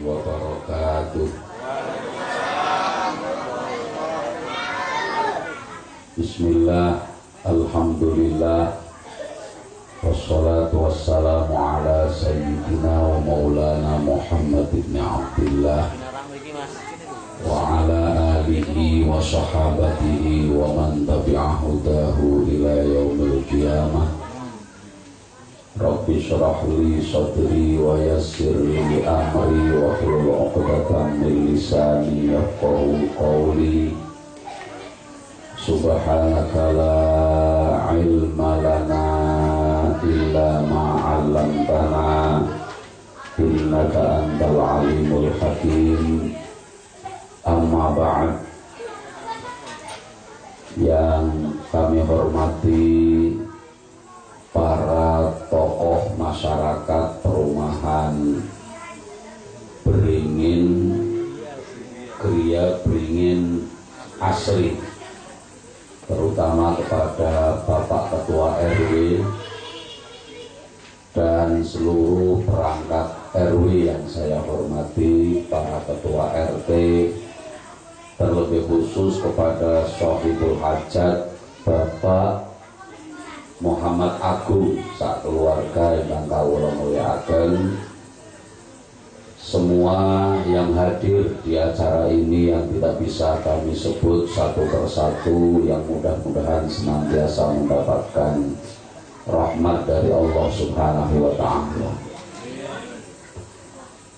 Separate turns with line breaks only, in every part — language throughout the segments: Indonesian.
wabarakatuh Bismillah Alhamdulillah Wassalatu wassalamu ala sayyidina wa maulana Muhammad ibn Abdullah Wa ala alihi wa sahabatihi wa man tabi'ahu dahu ila yaumil qiyamah Rabbi syrah li sadri wa yassir li amri wa hlul 'uqdatam min lisani yafqahu qawli. Subhanaka la ilma lana illa ma innaka antal alimul hakim. Amma ba'd. Yang kami hormati masyarakat perumahan beringin Kriya beringin asri. Terutama kepada Bapak Ketua RW dan seluruh perangkat RW yang saya hormati para Ketua RT terlebih khusus kepada Sohibul Hajat Bapak Muhammad Agung saat keluarga yang kawula muliakan semua yang hadir di acara ini yang tidak bisa kami sebut satu persatu yang mudah-mudahan senantiasa mendapatkan rahmat dari Allah Subhanahu wa taala.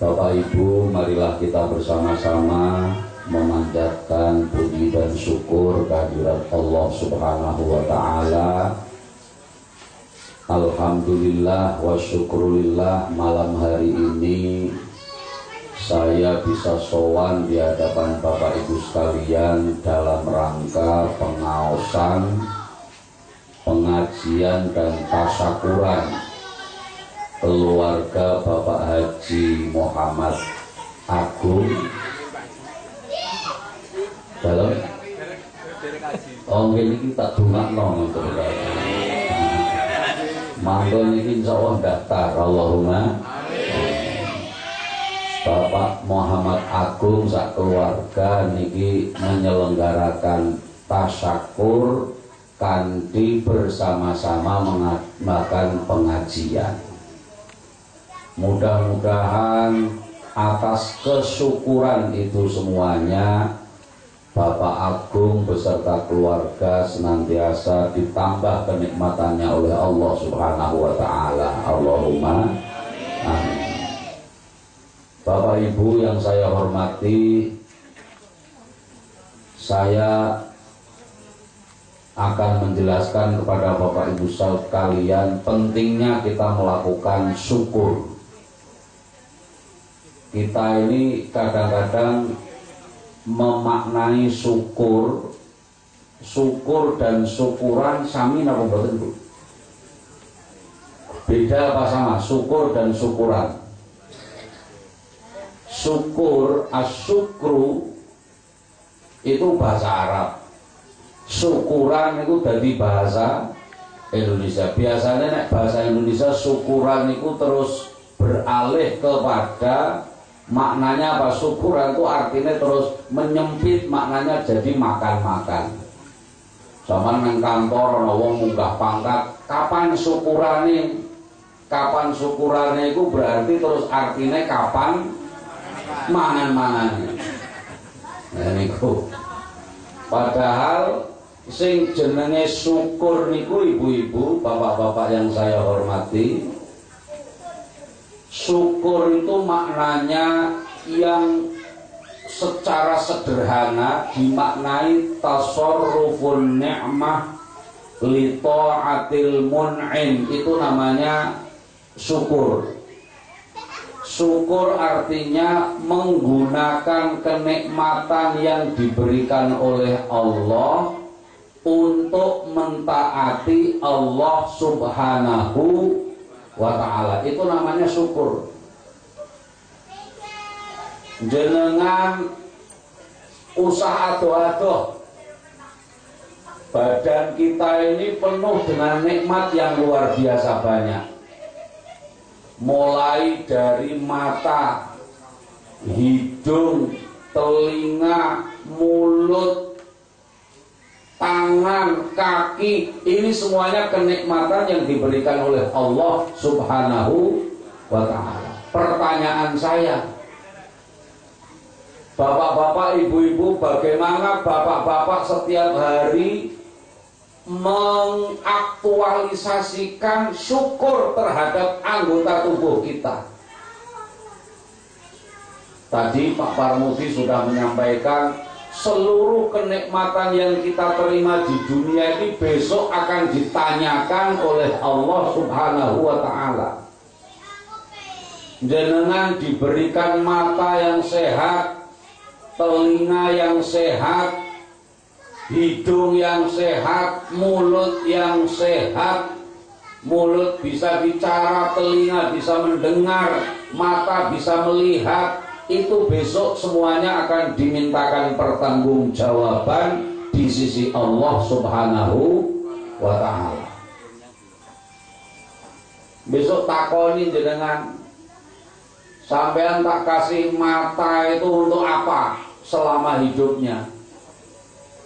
Bapak Ibu, marilah kita bersama-sama memanjatkan puji dan syukur kehadirat Allah Subhanahu wa taala Alhamdulillah wa syukurillah malam hari ini saya bisa sowan di hadapan Bapak Ibu sekalian dalam rangka pengaosan, pengajian dan tasyakuran keluarga Bapak Haji Muhammad Agung. Dalam Oh ini kita dungakno untuk Mangga niki insyaallah daftar Allahumma Bapak Muhammad Agung sak keluarga niki menyelenggarakan tasyakur kanti bersama-sama mengadakan pengajian. Mudah-mudahan atas kesyukuran itu semuanya Bapak Agung beserta keluarga senantiasa ditambah kenikmatannya oleh Allah Subhanahu wa taala. Allahumma amin. Bapak Ibu yang saya hormati, saya akan menjelaskan kepada Bapak Ibu sekalian pentingnya kita melakukan syukur. Kita ini kadang-kadang memaknai syukur syukur dan syukuran sami napa mboten Bu? Beda apa sama syukur dan syukuran? Syukur asyukru itu bahasa Arab. Syukuran itu dari bahasa Indonesia. Biasanya nek bahasa Indonesia syukuran itu terus beralih kepada maknanya apa? Syukuran itu artinya terus menyempit maknanya jadi makan-makan. Sama nang kantor munggah pangkat kapan syukurane? Kapan syukurane itu berarti terus artinya kapan? Mangan-mangan. Nah niku. Padahal sing jenenge syukur niku ibu-ibu bapak-bapak yang saya hormati syukur itu maknanya yang secara sederhana dimaknai tasarrufun ni'mah li ta'atil mun'im. Itu namanya syukur. Syukur artinya menggunakan kenikmatan yang diberikan oleh Allah untuk mentaati Allah subhanahu wa ta'ala. Itu namanya syukur. Jenengan usaha doa-doa badan kita ini penuh dengan nikmat yang luar biasa banyak. Mulai dari mata hidung, telinga, mulut, tangan, kaki, ini semuanya kenikmatan yang diberikan oleh Allah Subhanahu wa taala. Pertanyaan saya, Bapak-bapak, ibu-ibu, bagaimana bapak-bapak setiap hari mengaktualisasikan syukur terhadap anggota tubuh kita? Tadi Pak Parmuti sudah menyampaikan seluruh kenikmatan yang kita terima di dunia ini besok akan ditanyakan oleh Allah Subhanahu wa taala. Jenengan diberikan mata yang sehat, telinga yang sehat, hidung yang sehat, mulut yang sehat, mulut bisa bicara, telinga bisa mendengar, mata bisa melihat, itu besok semuanya akan dimintakan pertanggungjawaban di sisi Allah Subhanahu wa taala. Besok takoni jenengan Sampean tak kasih mata itu untuk apa selama hidupnya?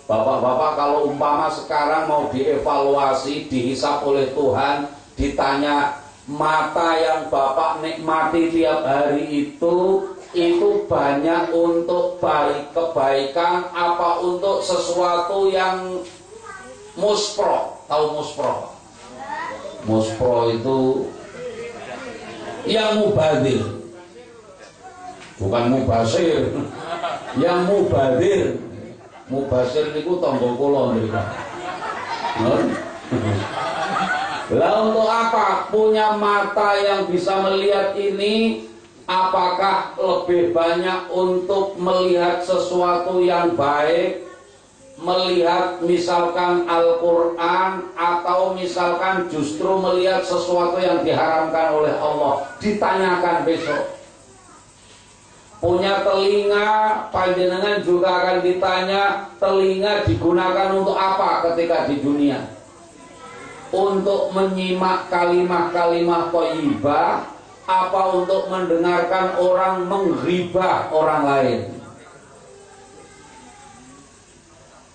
Bapak-bapak kalau umpama sekarang mau dievaluasi, dihisap oleh Tuhan, ditanya mata yang Bapak nikmati tiap hari itu itu banyak untuk baik kebaikan apa untuk sesuatu yang muspro. Tahu muspro? Muspro itu yang mubadir. Bukan mubasir. Yang mubadir. Mubasir itu tombol kula lah untuk apa? Punya mata yang bisa melihat ini apakah lebih banyak untuk melihat sesuatu yang baik? Melihat misalkan Al-Quran atau misalkan justru melihat sesuatu yang diharamkan oleh Allah? Ditanyakan besok. Punya telinga panjenengan juga akan ditanya telinga digunakan untuk apa ketika di dunia? Untuk menyimak kalimat-kalimat toibah apa untuk mendengarkan orang mengribah orang lain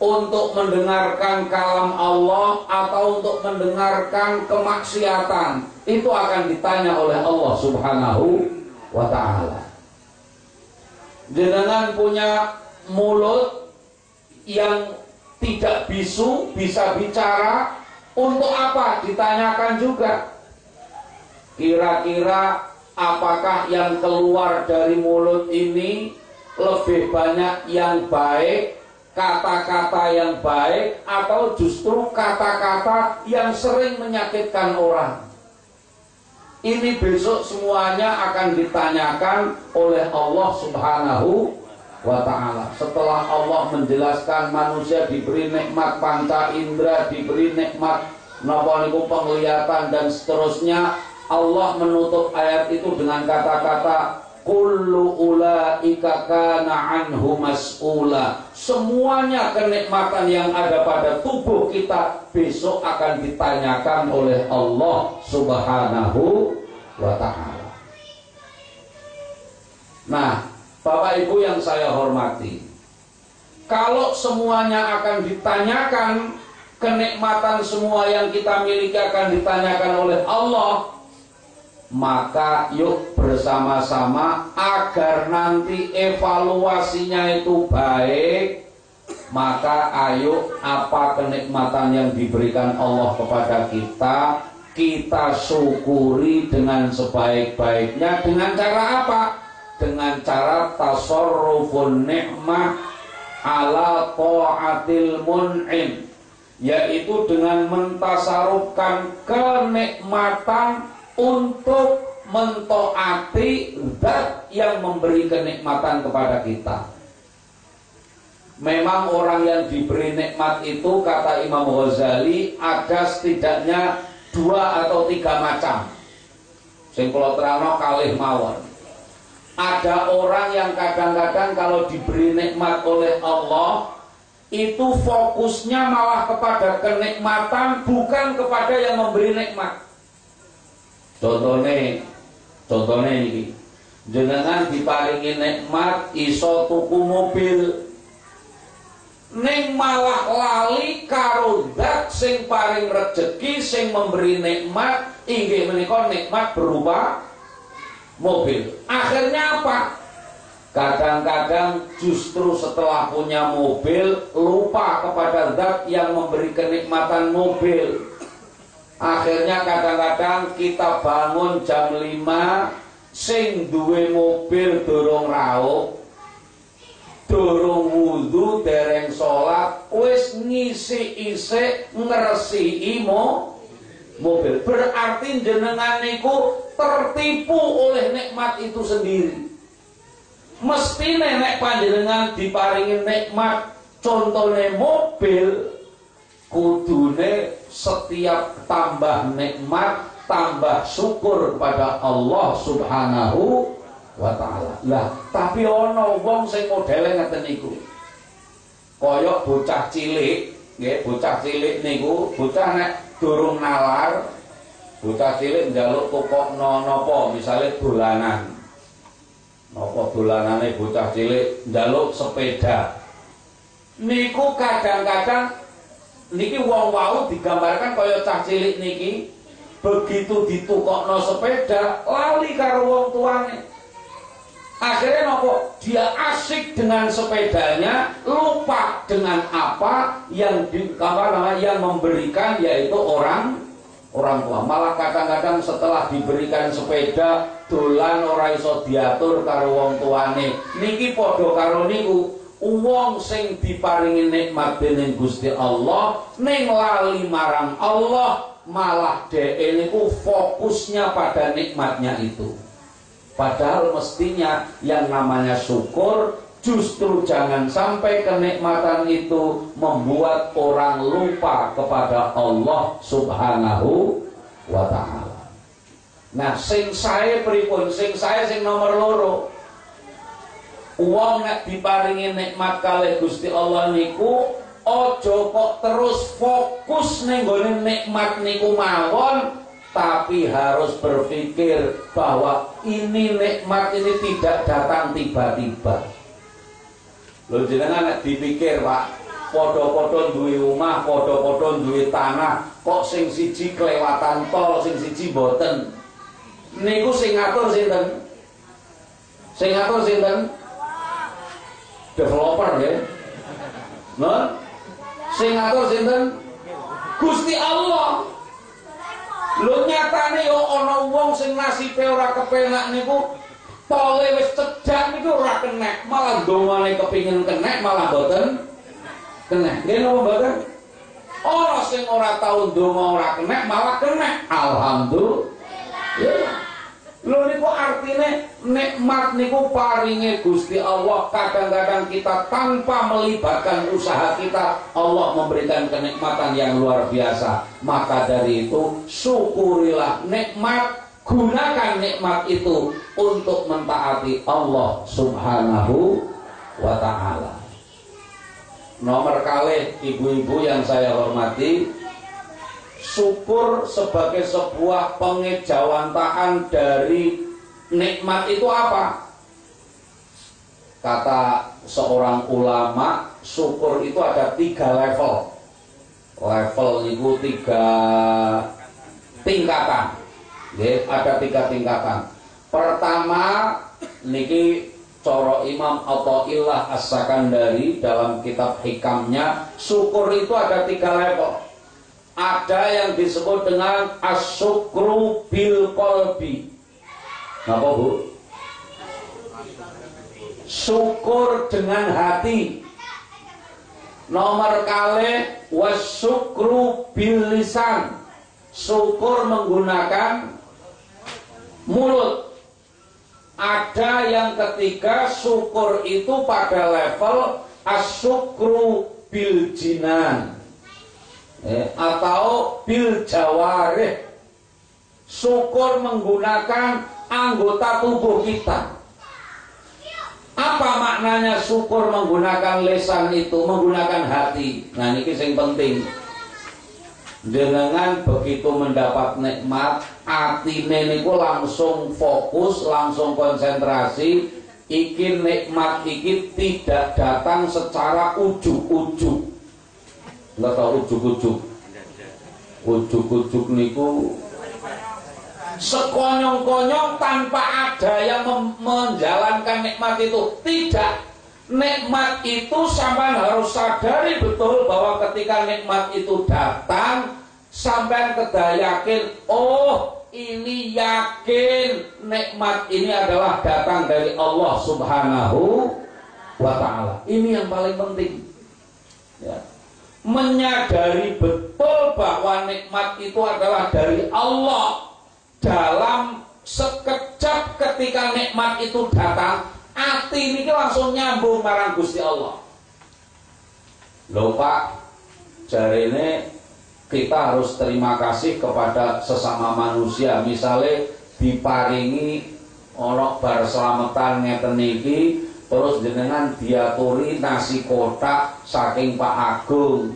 untuk mendengarkan kalam Allah atau untuk mendengarkan kemaksiatan itu akan ditanya oleh Allah Subhanahu wa taala jenengan punya mulut yang tidak bisu, bisa bicara, untuk apa? Ditanyakan juga. Kira-kira apakah yang keluar dari mulut ini lebih banyak yang baik, kata-kata yang baik, atau justru kata-kata yang sering menyakitkan orang? Ini besok semuanya akan ditanyakan oleh Allah Subhanahu wa taala. Setelah Allah menjelaskan manusia diberi nikmat panca indera, diberi nikmat napa penglihatan dan seterusnya, Allah menutup ayat itu dengan kata-kata kullu ulaika kana anhu mas'ula. Semuanya kenikmatan yang ada pada tubuh kita besok akan ditanyakan oleh Allah Subhanahu wa taala. Nah, Bapak Ibu yang saya hormati, kalau semuanya akan ditanyakan, kenikmatan semua yang kita miliki akan ditanyakan oleh Allah, maka yuk bersama-sama agar nanti evaluasinya itu baik, maka ayo apa kenikmatan yang diberikan Allah kepada kita kita syukuri dengan sebaik-baiknya dengan cara apa? Dengan cara tasarrufun nikmah ala ta'atil mun'im yaitu dengan mentasarufkan kenikmatan untuk mentaati zat yang memberi kenikmatan kepada kita. Memang orang yang diberi nikmat itu kata Imam Ghazali ada setidaknya dua atau tiga macam. Sing kula terangno kalih mawon. Ada orang yang kadang-kadang kalau diberi nikmat oleh Allah itu fokusnya malah kepada kenikmatan bukan kepada yang memberi nikmat. Contohnya, contohnya ini. jenengan diparingi nikmat iso tuku mobil. Ning malah lali karo sing paring rejeki sing memberi nikmat inggih menika nikmat berupa mobil. Akhirnya apa? Kadang-kadang justru setelah punya mobil lupa kepada zat yang memberi kenikmatan mobil akhirnya kadang-kadang kita bangun jam 5 sing duwe mobil dorong raup durung wudu dereng salat wis ngisi isik ngresiki mo mobil. Berarti jenengan niku tertipu oleh nikmat itu sendiri. Mesti nenek panjenengan diparingi nikmat contohnya mobil kudune setiap tambah nikmat tambah syukur kepada Allah subhanahu wa taala. Lah, tapi ana wong sing modele ngeten niku. Kaya bocah cilik, nggih, bocah cilik niku, bocah nek durung nalar, bocah cilik njaluk tukokno napa, misale dolanan. Napa dolanane bocah cilik njaluk sepeda. Niku kadang-kadang niki wong wau digambarkan kaya cah cilik niki begitu ditukokno sepeda lali karo wong tuane Akhirnya nopo dia asik dengan sepedanya, lupa dengan apa yang di, namanya yang memberikan yaitu orang orang tua. Malah kadang-kadang setelah diberikan sepeda, dolan ora iso diatur karo wong tuane. Niki padha karo niku wong sing diparingi nikmat dening Gusti Allah ning lali marang Allah malah dhek niku fokusnya pada nikmatnya itu. Padahal mestinya yang namanya syukur justru jangan sampai kenikmatan itu membuat orang lupa kepada Allah Subhanahu wa taala. Nah, sing saya pripun? Sing saya sing nomor loro. Wong nek diparingi nikmat kalih Gusti Allah niku aja kok terus fokus ning nikmat niku mawon tapi harus berpikir bahwa ini nikmat ini tidak datang tiba-tiba. Lho jenengan nek dipikir, Pak, padha-padha duwe omah, padha-padha duwe tanah, kok sing siji kelewatan tol, sing siji boten. Niku sing ngatur sinten? Sing ngatur sinten? Developer ya. Nah, sing ngatur sinten? Gusti Allah. Lho nyatane yo ana wong sing nasibe ora kepenak niku tole wis cedhak niku ora kenek, malah dongane kepingin kenek malah boten kenek. Nggih napa mboten? Ora sing ora tau ndonga ora kenek malah kenek. Alhamdulillah. Lho niku artine nikmat niku paringe Gusti Allah. Kadang-kadang kita tanpa melibatkan usaha kita, Allah memberikan kenikmatan yang luar biasa. Maka dari itu, syukurilah nikmat, gunakan nikmat itu untuk mentaati Allah Subhanahu wa taala. Nomor kali ibu-ibu yang saya hormati, syukur sebagai sebuah pengejawantahan dari nikmat itu apa? Kata seorang ulama, syukur itu ada tiga level. Level itu tiga tingkatan. Ya, ada tiga tingkatan. Pertama, niki coro Imam Atta'illah As-Sakandari dalam kitab hikamnya, syukur itu ada tiga level ada yang disebut dengan asyukru bil kolbi. Apa bu? Syukur dengan hati. Nomor kali wasyukru bil lisan. Syukur menggunakan mulut. Ada yang ketiga syukur itu pada level asyukru bil jinan eh, atau bil jawarih. Syukur menggunakan anggota tubuh kita. Apa maknanya syukur menggunakan lesan itu menggunakan hati? Nah ini yang penting. Dengan begitu mendapat nikmat atine niku langsung fokus, langsung konsentrasi, iki nikmat iki tidak datang secara ujuk-ujuk. Enggak tahu ujuk-ujuk. Ujuk-ujuk niku sekonyong-konyong tanpa ada yang menjalankan nikmat itu. Tidak. Nikmat itu sampai harus sadari betul bahwa ketika nikmat itu datang, sampai kedah yakin, oh ini yakin nikmat ini adalah datang dari Allah Subhanahu wa taala. Ini yang paling penting. Ya. Menyadari betul bahwa nikmat itu adalah dari Allah dalam sekejap ketika nikmat itu datang, hati ini langsung nyambung marang Gusti Allah. Lho Pak, jari ini kita harus terima kasih kepada sesama manusia misalnya diparingi onok bar selamatan ngeten iki terus jenengan diaturi nasi kotak saking Pak Agung.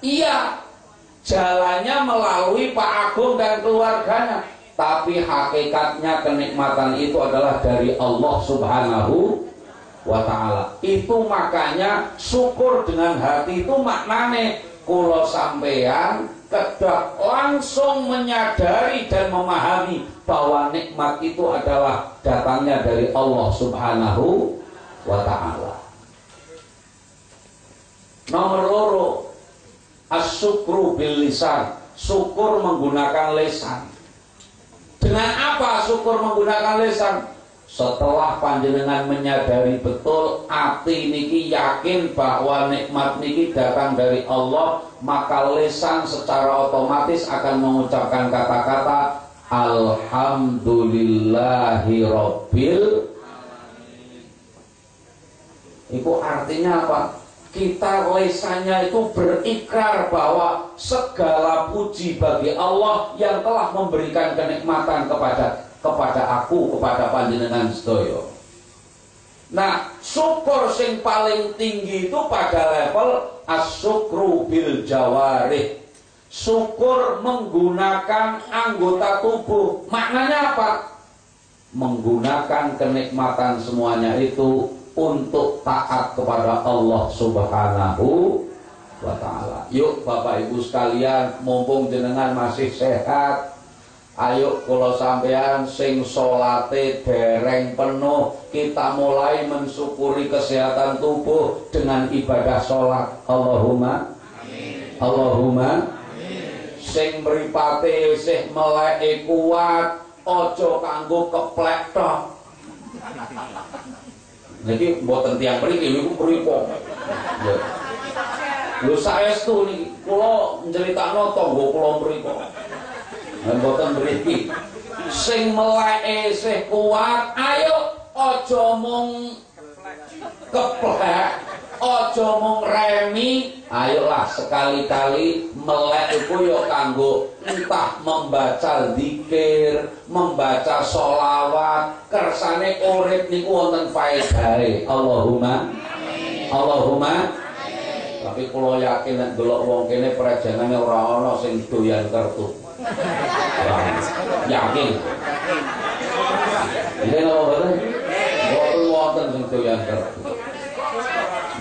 Iya jalannya melalui Pak Agung dan keluarganya. Tapi hakikatnya kenikmatan itu adalah dari Allah Subhanahu wa taala. Itu makanya syukur dengan hati itu maknane. Kulo sampean kedah langsung menyadari dan memahami bahwa nikmat itu adalah datangnya dari Allah Subhanahu wa taala. Nomor loro asyukru bil lisan, syukur menggunakan lisan. Dengan apa syukur menggunakan lisan? Setelah panjenengan menyadari betul hati niki yakin bahwa nikmat niki datang dari Allah maka lesan secara otomatis akan mengucapkan kata-kata Alhamdulillahi Rabbil Itu artinya apa? Kita lesannya itu berikrar bahwa segala puji bagi Allah yang telah memberikan kenikmatan kepada kepada aku kepada panjenengan sedoyo. Nah, syukur sing paling tinggi itu pada level asyukru bil jawarih. Syukur menggunakan anggota tubuh. Maknanya apa? Menggunakan kenikmatan semuanya itu untuk taat kepada Allah Subhanahu wa taala. Yuk Bapak Ibu sekalian, mumpung jenengan masih sehat, Ayo kalau sampean sing solate dereng penuh Kita mulai mensyukuri kesehatan tubuh Dengan ibadah sholat Allahumma Amin. Allahumma Amin. Sing meripate sih melek kuat Ojo kanggo keplek tok Jadi buatan tiang mriki niku mripo. Lho saestu niki kula njeritakno tangga kula mriku mboten mriki. Sing meleke isih kuat ayo aja mung keplek aja mung remi. Ayolah sekali-kali melek iku ya kanggo entah membaca zikir membaca solawat kersane urip niku wonten faedahe Allahumma Allahumma. Tapi kalau yakin nek delok wong kene prejangane ora ana sing doyan kertu yakin ini apa betul boten wonten sing doyan kertu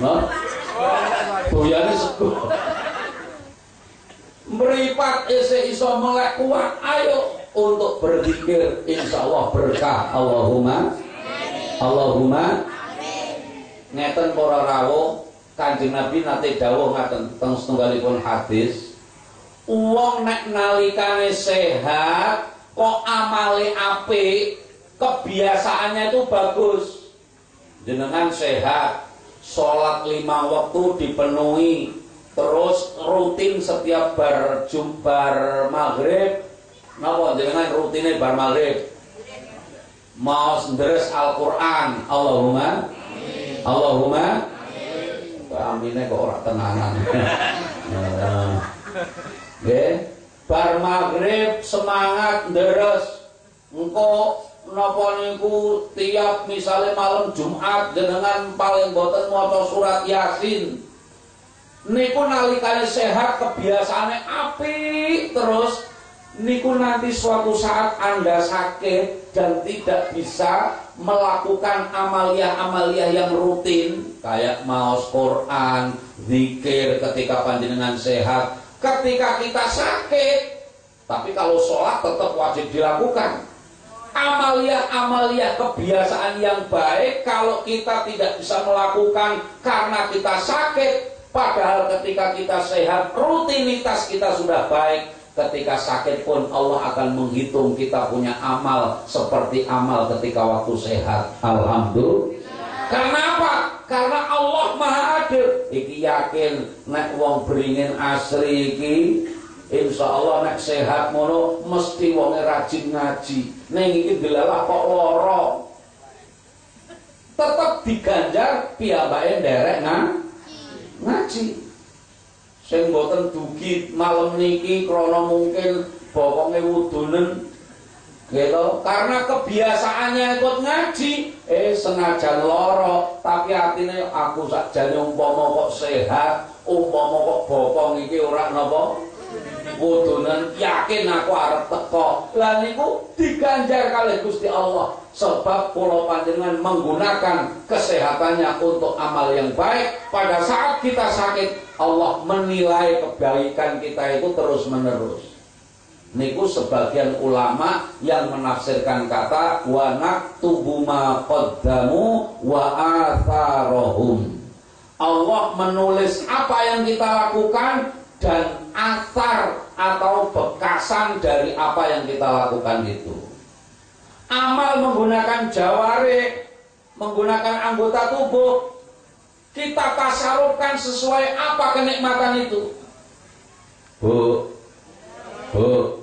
nah doyane sego meripat ese iso melek kuat ayo untuk berzikir insya Allah berkah. Allahumma. Allahumma. Ngeten para rawuh. Kanjeng Nabi nate dawuh ngaten teng setunggalipun hadis Uang nek nalikane sehat kok amale apik, kebiasaannya itu bagus. Jenengan sehat, sholat lima waktu dipenuhi, terus rutin setiap bar jumbar maghrib, napa jenengan rutinnya bar maghrib? Mau sendres Al-Quran Allahumma. Allahumma Amin. kok ora tenanan nah. Nggih. Bar maghrib semangat deres. Engko napa niku tiap misalnya malam Jumat jenengan paling boten maca surat Yasin. Niku nalikane sehat kebiasaane api terus niku nanti suatu saat Anda sakit dan tidak bisa melakukan amalia-amalia yang rutin kayak maus Quran, zikir ketika panjenengan sehat, ketika kita sakit. Tapi kalau sholat tetap wajib dilakukan. Amalia-amalia kebiasaan yang baik kalau kita tidak bisa melakukan karena kita sakit, padahal ketika kita sehat rutinitas kita sudah baik, ketika sakit pun Allah akan menghitung kita punya amal seperti amal ketika waktu sehat. Alhamdulillah. Karena apa? Karena Allah Maha Adil. Iki yakin nek wong beringin asri iki Insya Allah nek sehat mono mesti wonge rajin ngaji. Neng iki delalah kok loro. Tetap diganjar piyambake nderek ngaji sing boten dugi malam niki krana mungkin bokonge wudunen gitu. Karena kebiasaannya ikut ngaji eh sengaja loro tapi artinya aku sakjane umpama kok sehat umpama kok bokong iki ora napa? Wudunan yakin aku arep teko. Lah niku diganjar kali Gusti Allah sebab pulau panjenengan menggunakan kesehatannya untuk amal yang baik. Pada saat kita sakit Allah menilai kebaikan kita itu terus menerus niku sebagian ulama yang menafsirkan kata wa naktubu ma wa atharohum Allah menulis apa yang kita lakukan dan asar atau bekasan dari apa yang kita lakukan itu. Amal menggunakan jawari, menggunakan anggota tubuh, kita tasarufkan sesuai apa kenikmatan itu. Bu, bu,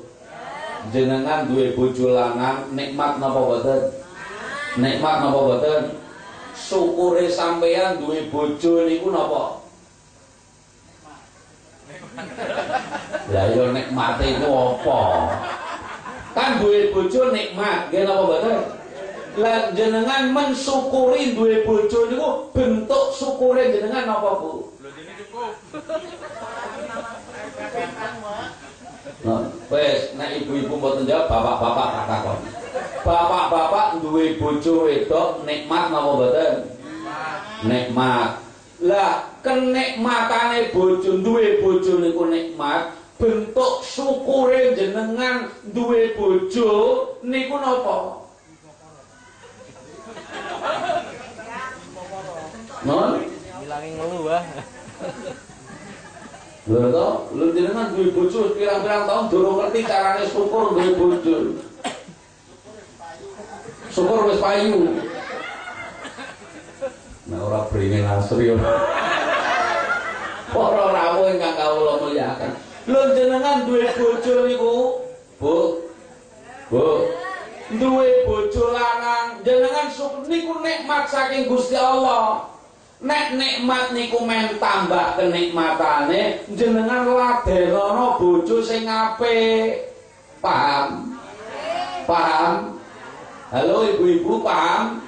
jenengan duwe bojo lanang nikmat napa boten? Nikmat napa boten? Syukure sampeyan duwe bojo niku napa? Lah yo iya nikmate iku apa? Kan duwe bojo nikmat, nggih napa mboten? Lah jenengan mensyukuri duwe bojo niku bentuk syukure jenengan napa, Bu? Nah, wes, nek ibu-ibu mboten jawab, bapak-bapak tak takon. Bapak-bapak duwe bojo wedok nikmat napa mboten? Nikmat. Lah kenikmatane bojo duwe bojo niku nikmat, bentuk syukure jenengan duwe bojo niku napa? Non?
Bilangin ngelu ah.
Lho to, lho jenengan duwe bojo pirang-pirang tahun durung ngerti carane syukur duwe bojo. Syukur wis payu. Nah ora beringin asri ora. Para rawuh ingkang kawula mulyakan. Lho jenengan duwe bojo niku, Bu. Bu. Duwe bojo lanang, jenengan niku nikmat saking Gusti Allah. Nek nikmat niku men tambah kenikmatane, jenengan ladenono bojo sing apik. Paham? Paham? Halo ibu-ibu paham?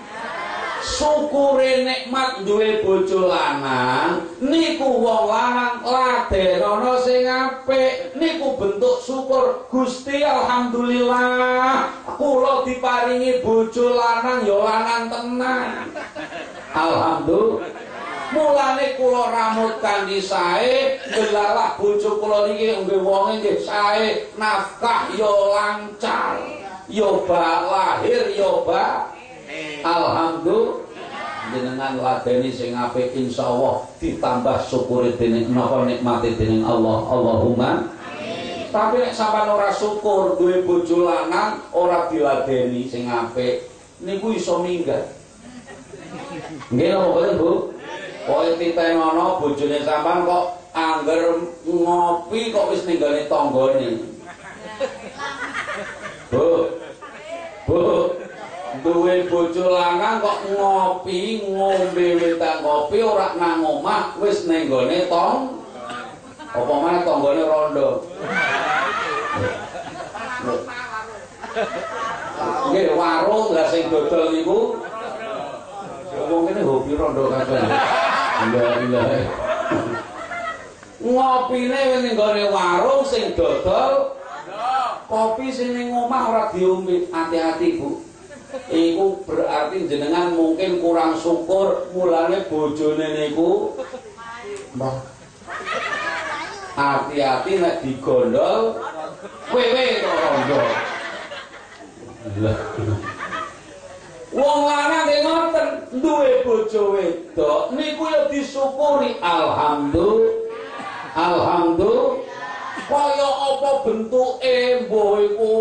syukure nikmat duwe bojo lanang niku wong lanang ladenana sing apik niku bentuk syukur Gusti alhamdulillah kula diparingi bojo lanang ya lanang tenan alhamdulillah mulane kula ramut kanthi sae gelalah bojo kula niki nggih wonge nggih sae nafkah ya lancar ya lahir ya Alhamdulillah. Jenengan ladeni sing apik insyaallah ditambah syukur dening napa nikmati dening Allah. Allahumma tapi nek sampean ora syukur duwe bojo lanang ora diladeni sing apik niku iso minggat. Nggih napa boten Bu Pokoke titenono bojone sampean kok angger ngopi kok wis ninggale tanggane? Bu Bu duwe bojo lanang kok ngopi ngombe wetang kopi ora nang omah wis ning gone tong apa maneh tanggane rondo? Nggih warung lah sing dodol niku. Wong kene hobi rondo kabeh iya iya ngopine ning gone warung sing dodol kopi sing ning omah ora diombe, hati-hati Bu. Iku berarti jenengan mungkin kurang syukur mulane bojone niku mbah. Hati-hati nek digondol wewe to rondo. Wong lanang sing ngoten duwe bojo wedok niku ya disyukuri alhamdulillah. Alhamdulillah. Kaya apa bentuke mbok iku?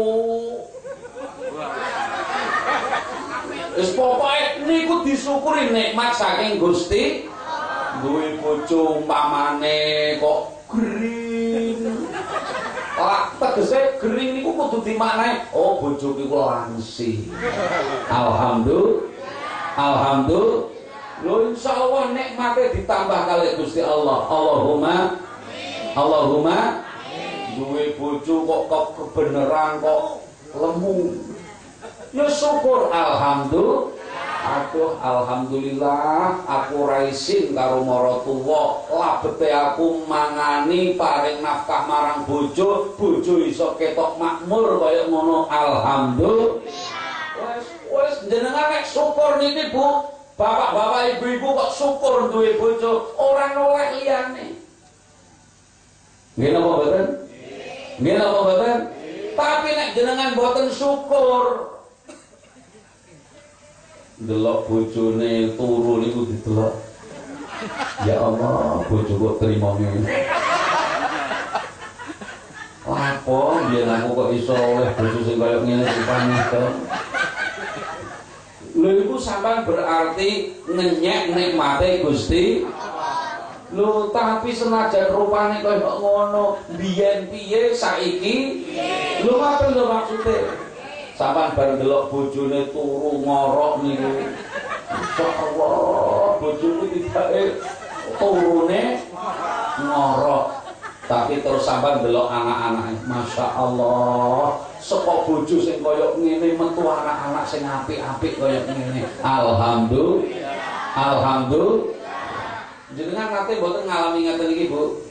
Wis pokoke niku disyukuri nikmat saking Gusti. Duwe bojo umpamane kok green. Ora tegese green niku kudu dimaknai oh bojoku iku lansi. Alhamdulillah. Alhamdulillah. Lho insyaallah nikmate ditambah kali Gusti Allah. Allahumma Allahumma duwe bojo kok kebenaran kok lemu Ya syukur alhamdulillah. Aduh alhamdulillah aku raisin karo maratuwa labete aku mangani paring nafkah marang bojo bojo iso ketok makmur kaya ngono. Alhamdulillah. Wes wes jenengan nek syukur niki Bu. Bapak-bapak ibu-ibu kok syukur duwe bojo. Ora noleh liyane. Nggih napa mboten nggih napa mboten tapi nek jenengan boten syukur delok bojone turu niku didelok. Ya Allah, bojo kok trimo ngene. Apa biyen aku kok iso oleh bojo sing kaya ngene rupane to. Lho iku sampean berarti ngenyek nikmate Gusti. Lho tapi senajan rupane kaya ngono, biyen piye saiki? Lho ngoten lho maksude. Sampai bareng delok bojone turu ngorok niku. Insyaallah bojoku tibake turune ngorok. Tapi terus sampai delok anak-anak, Masya Allah. Saka bojo sing kaya ngene metu anak-anak sing apik-apik kaya ngene. Alhamdulillah. Alhamdulillah. Jenengan nate mboten ngalami ngeten iki, Bu.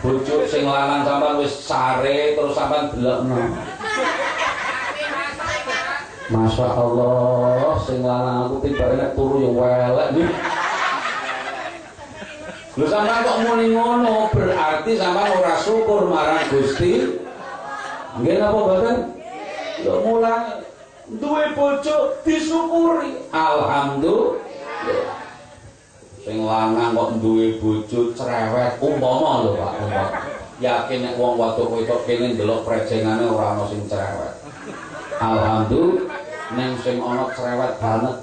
Bojo sing lanang sampean wis sare terus sampean delokno. Masya Allah, sing lanang aku tiba enak turu ya welek nih. Lu sampean kok muni ngono, berarti sampean ora syukur marang Gusti. Nggih napa mboten? Lho mulang duwe bojo disyukuri. Alhamdulillah. Sing lanang kok duwe bojo cerewet umpama lho Pak. Yakin nek wong wadok wedok kene ndelok prejengane ora ana sing cerewet. Alhamdulillah neng sing ana cerewet banget.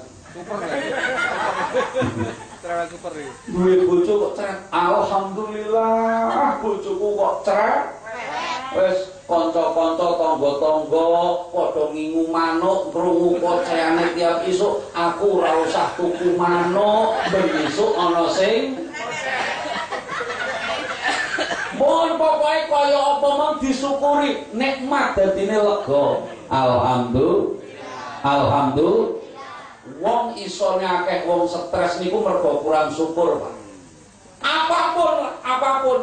Cerewet super iki.
Duwe bojo kok cerewet. Alhamdulillah bojoku kok cerewet. Wis kanca-kanca tangga-tangga padha ngingu manuk krungu koceane tiap isuk aku ora usah tuku manuk ben isuk ana sing Mohon pokoke kaya apa mong disyukuri nikmat dadine lega. Alhamdulillah. Alhamdulillah. Wong iso akeh wong stres niku mergo kurang syukur, Pak. Apa pun, apa pun.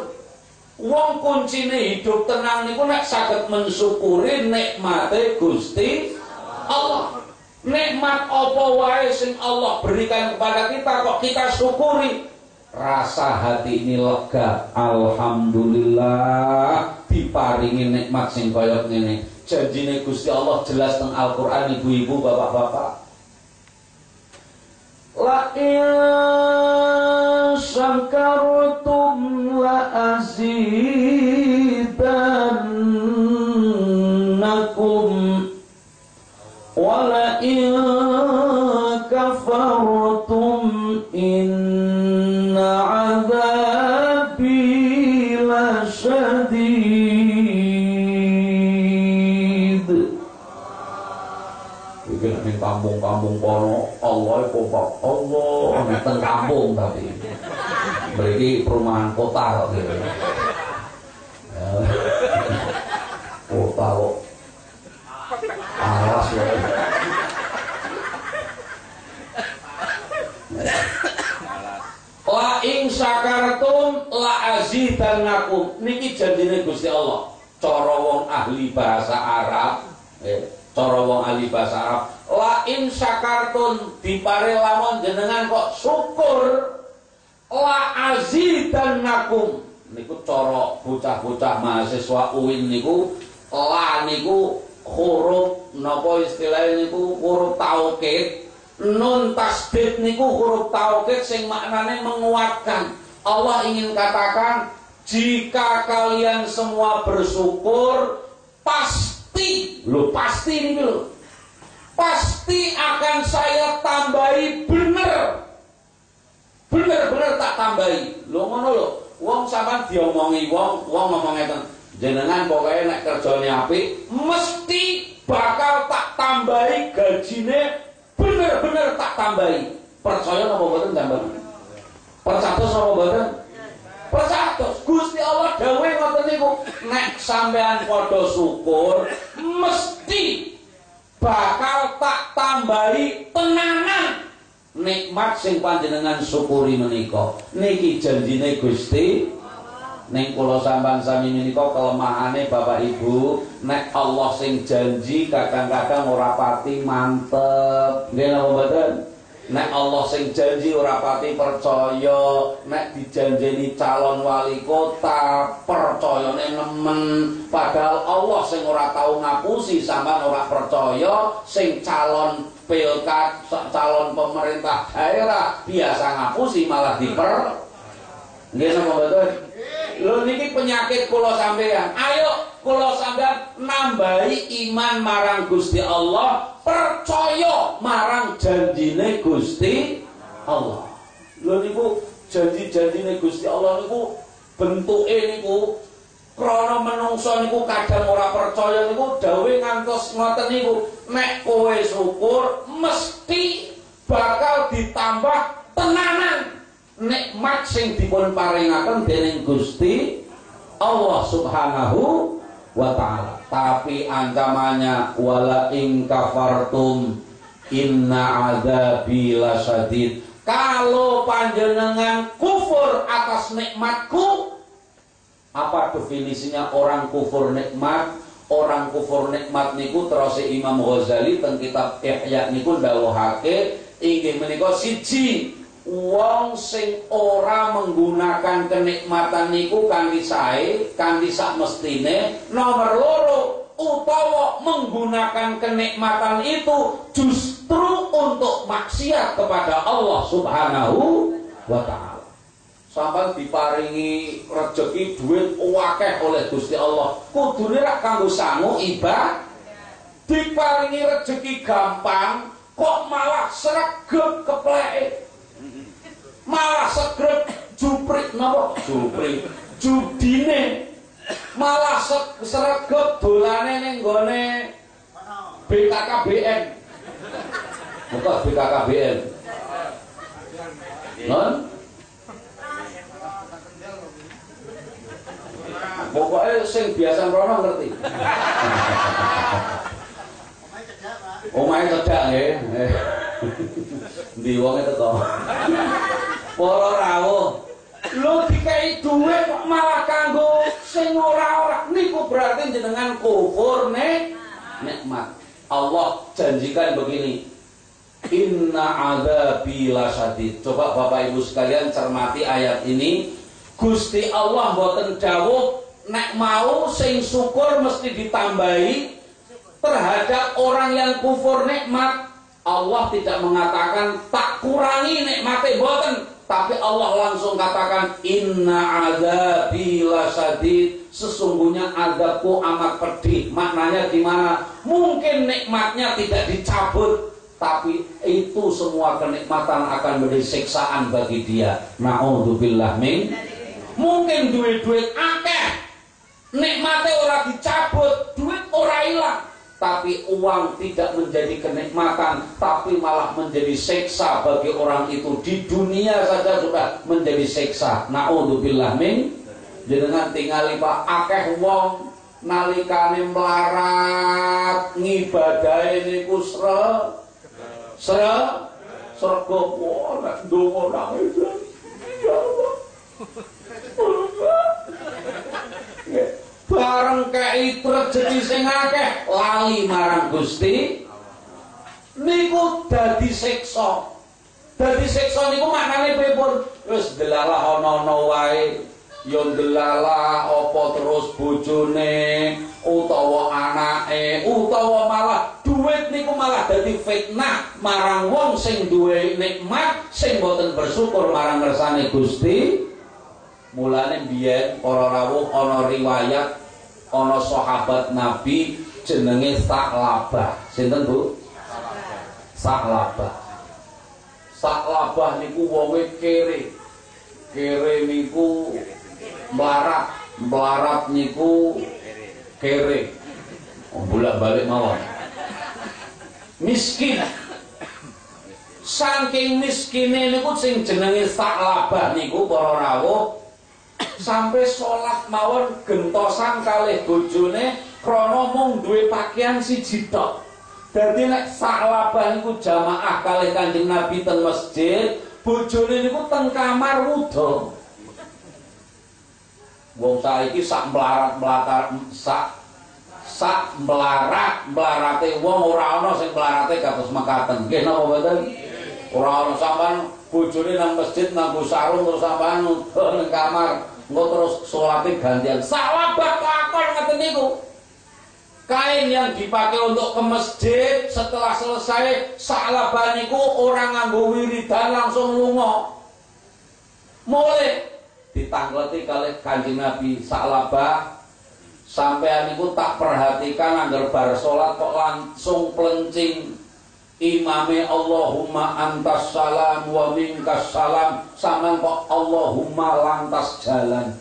Wong kuncine hidup tenang niku nek saged mensyukuri nikmate Gusti Allah. Nikmat apa wae sing Allah berikan kepada kita kok kita syukuri. Rasa hati ini lega. Alhamdulillah diparingi nikmat sing kaya ngene. Janjine Gusti Allah jelas teng Al-Qur'an ibu-ibu, bapak-bapak. La in syakartum la azidannakum wa la in kampung-kampung kono Allah kompak Allah nek teng kampung tapi mriki perumahan kota kok gitu. Kota kok alas ya. La ing syakartum la azidannakum niki janjine Gusti Allah. Cara wong ahli bahasa Arab eh, cara wong ahli bahasa Arab la in syakartun dipare lamun jenengan kok syukur la azidannakum. Niku cara bocah-bocah mahasiswa UIN niku la niku huruf napa istilahnya niku huruf taukid. Nun tasdid niku huruf taukid sing maknane menguatkan. Allah ingin katakan jika kalian semua bersyukur pasti lo pasti ini lo pasti akan saya tambahi bener. Bener-bener tak tambahi. Lo ngono lo wong sampean diomongi wong wong ngomong ngeten jenengan pokoknya nek kerjane apik mesti bakal tak tambahi gajine bener-bener tak tambahi. Percaya apa mboten tambah percatos apa mboten percatos Gusti Allah dawuh ngoten niku nek sampean padha syukur mesti bakal tak tambahi tenanan nikmat sing panjenengan syukuri menika niki janjine Gusti Neng kula sampean sami menika kelemahane Bapak Ibu, nek Allah sing janji kadang-kadang ora mantep. Nggih napa mboten? Nek Allah sing janji ora pati percaya, nek dijanjeni calon wali kota, percayane nemen. Padahal Allah sing ora tau ngapusi sampean ora percaya, sing calon pilkad, calon pemerintah daerah biasa ngapusi malah diper. Nggih napa mboten? Lho niki penyakit kula sampean. Ayo kula sampean nambahi iman marang Gusti Allah, percaya marang janjine Gusti Allah. Lho niku janji-janjine Gusti Allah niku bentuke niku krana menungso niku kadang ora percaya niku dawuh ngantos ngoten niku nek kowe syukur mesti bakal ditambah tenanan nikmat sing dipun paringaken dening Gusti Allah Subhanahu wa taala. Tapi ancamannya wala ing kafartum inna adzabi lasadid. Kalau panjenengan kufur atas nikmatku apa definisinya orang kufur nikmat? Orang kufur nikmat niku terus Imam Ghazali teng kitab Ihya niku ndawuhake inggih menika siji wong sing ora menggunakan kenikmatan niku kanthi sae, kanthi sak mestine, nomor loro utawa menggunakan kenikmatan itu justru untuk maksiat kepada Allah Subhanahu wa taala. Sampai diparingi rezeki duit wakeh oleh Gusti Allah, kudune rak kanggo sangu. Diparingi rezeki gampang, kok malah sregep kepleke malah segrep juprik napa? Juprik judine. Malah sregep dolane ning gone BKKBN buka BKKBN non pokoknya sing biasa rono ngerti. Omahe cedak nggih. Ndi wonge teko. Para rawuh. Lu dikai kok malah kanggo sing ora-ora niku berarti jenengan kufur nek nikmat. Allah janjikan begini. Inna adzabi lasyadid. Coba Bapak Ibu sekalian cermati ayat ini. Gusti Allah mboten dawuh nek mau sing syukur mesti ditambahi terhadap orang yang kufur nikmat Allah tidak mengatakan tak kurangi nikmatnya boten tapi Allah langsung katakan inna adzabi lasadid sesungguhnya adabku amat pedih. Maknanya gimana? Mungkin nikmatnya tidak dicabut tapi itu semua kenikmatan akan menjadi siksaan bagi dia. Naudzubillah min. Mungkin duit-duit akeh. Nikmatnya orang dicabut duit orang hilang tapi uang tidak menjadi kenikmatan tapi malah menjadi seksa bagi orang itu. Di dunia saja sudah menjadi seksa. Naudzubillah min jenengan tinggal pak. Akeh wong nalikane melarat ngibadahe niku sre sre srego ora ndonga ya Allah bareng kei rezeki sing akeh lali marang Gusti. Niku dadi siksa. Dadi siksa niku maknane pripun wis delalah ana-ana wae. Ya delalah apa terus bojone utawa anake utawa malah duit niku malah dadi fitnah marang wong sing duwe nikmat sing boten bersyukur marang kersane Gusti. Mulane biyen para rawuh ana riwayat ana sahabat Nabi jenenge Saklabah. Sinten Bu? Saklabah. Saklabah niku wonge kere. Kere niku melarat. Melarat niku kere. Oh, bolak balik mawon. Miskin. Saking miskine niku sing jenenge saklabah niku para rawuh sampai sholat mawon gentosan kalih bojone krana mung duwe pakaian siji tok dadi nek saklabah niku jamaah kalih Kanjeng Nabi teng masjid bojone niku teng kamar wudo Wong saiki sak melarat melatar sak sak melarat melarate wong ora ana sing melarate kados mekaten. Nggih napa mboten? Ora ana sampean bojone nang masjid nang sarung terus sampean nang kamar engko terus salate gantian. Sawabat lakon ngoten niku. Kain yang dipakai untuk ke masjid setelah selesai salaban niku orang nganggo wiridan langsung lunga. Mulai ditangleti kali kanjeng Nabi salabah sampai niku tak perhatikan agar bar sholat kok langsung pelencing imame Allahumma antas salam wa minkas salam. Sama kok Allahumma lantas jalan.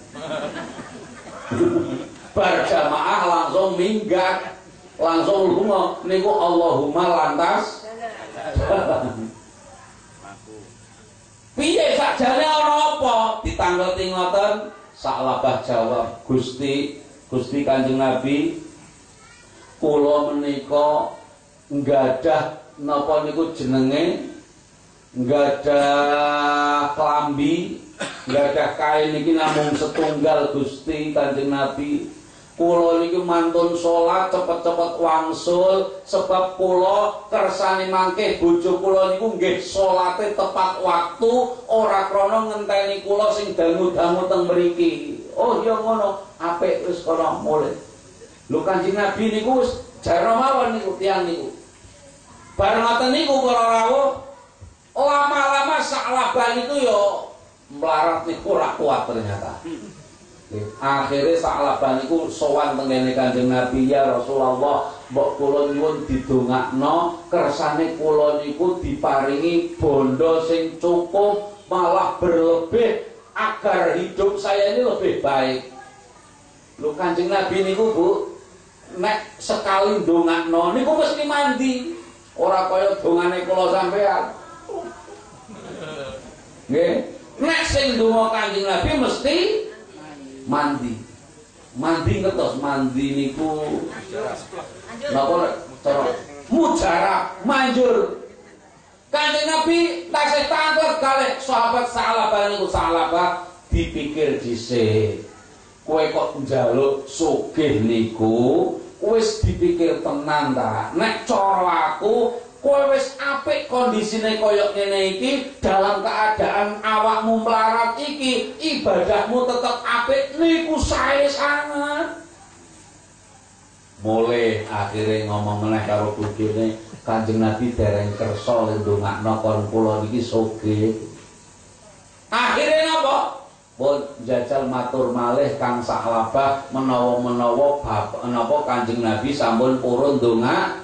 Berjamaah langsung minggat. Langsung lunga. Niku Allahumma lantas Piye sakjane ana apa? Ditangleti ngoten, saklabah jawab, Gusti, Gusti Kanjeng Nabi, kula menika nggadah napa niku jenenge nggadah klambi, nggadah kain niki namung setunggal Gusti Kanjeng Nabi. Kulo niki mantun salat cepet-cepet wangsul sebab kulo kersane mangke bojo kulo niku nggih salate tepat waktu ora krana ngenteni kulo sing dangu-dangu teng mriki. Oh ya ngono, apik wis kono mulih. Lho Kanjeng Nabi niku wis jarno mawon niku tiyang niku. Bareng ngoten niku para rawuh lama-lama saklaban itu yo melarat niku ora kuat ternyata. akhirnya saklaban iku sowan tengene Kanjeng Nabi ya Rasulullah mbok kula nyuwun didongakno kersane kula niku diparingi bondo sing cukup malah berlebih agar hidup saya ini lebih baik lho Kanjeng Nabi niku Bu nek sekali ndongakno niku mesti mandi ora kaya dongane kula sampean. Nggih. Nek sing ndonga Kanjeng Nabi mesti mandi. Mandi ngertos mandi niku. Napa cara mujarab manjur. Kanjeng Nabi tasih tangkut kalih sahabat salabah niku. Salabah dipikir dhisik. Kowe kok njaluk sugih niku wis dipikir tenan ta. Nek cara aku kowe wis apik kondisine kaya ngene iki dalam keadaan awakmu melarat iki ibadahmu tetep apik niku sae sangat. Mulai akhirnya ngomong meneh karo bujune Kanjeng Nabi dereng kersa ndongakno kon kula niki soge akhirnya napa pun jajal matur malih Kang Saklabah menawa-menawa bapak napa Kanjeng Nabi sampun purun ndongak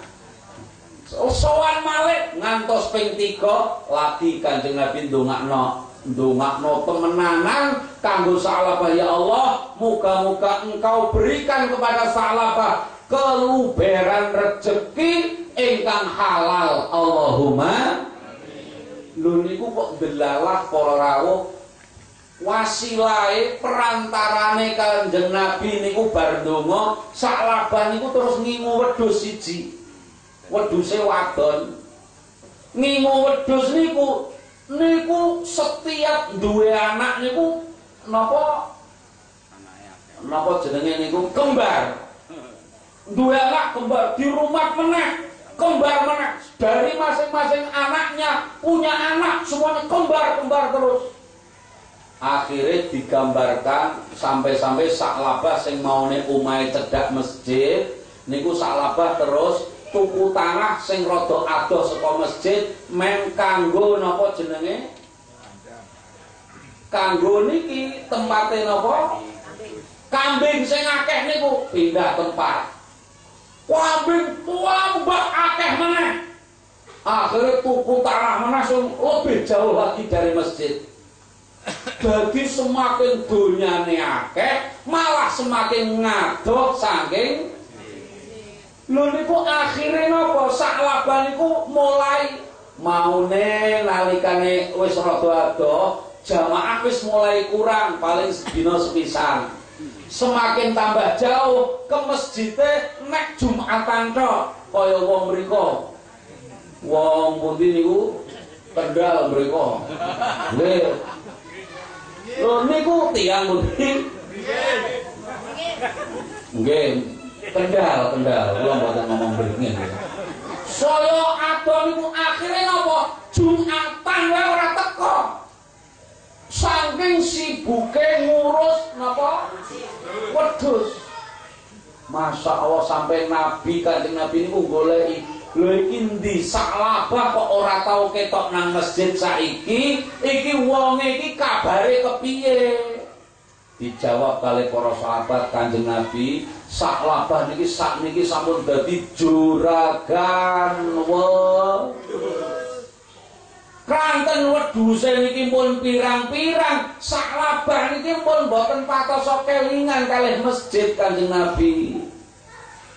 sowan malih ngantos ping 3 lagi Kanjeng Nabi ndongakno ndongakno temenanan kanggo salabah ya Allah muga-muga engkau berikan kepada salabah keluberan rezeki ingkang halal. Allahumma. Lho niku kok delalah para rawuh wasilahe perantarane Kanjeng Nabi niku bar ndonga niku terus ngingu wedhus siji. Wedhuse wadon. Ngingu wedhus niku niku setiap duwe anak niku napa? Napa jenenge niku? Kembar. Duwe anak kembar di rumah meneh kembar meneh. Dari masing-masing anaknya punya anak semuanya kembar-kembar terus akhirnya digambarkan sampai-sampai sak labah sing maune umai cedak masjid niku sak labah terus tuku tanah sing rada adoh saka masjid men kanggo napa jenenge? Kanggo niki tempate napa? Kambing sing akeh niku pindah tempat. Kambing tambah akeh meneh. Akhirnya tuku tanah mana lebih jauh lagi dari masjid jadi semakin dunyane akeh malah semakin ngadoh saking lho niku akhire napa sak laban niku mulai maune nalikane wis rada adoh jamaah wis mulai kurang paling sedina sepisan. Semakin tambah jauh ke masjidnya nek Jumatan tok kaya wong mriko. Wong pundi niku? Kendal mriko lho niku tiyang pundi nggih Kendal Kendal. Kula mboten ngomong mriki saya adon niku akhirnya napa Jumatan wae ora teko. Saking sibuke ngurus napa wedhus. Masya Allah sampai Nabi kanjeng Nabi ini goleki lho iki ndi salabah kok ora tau ketok nang masjid saiki? Iki wonge iki kabare kepiye? Dijawab kali para sahabat kanjeng Nabi sak labah niki sak niki sampun dadi juragan wah Kranten wedhuse niki pun pirang-pirang, sak labah niki pun mboten patos kelingan kalih masjid Kanjeng Nabi.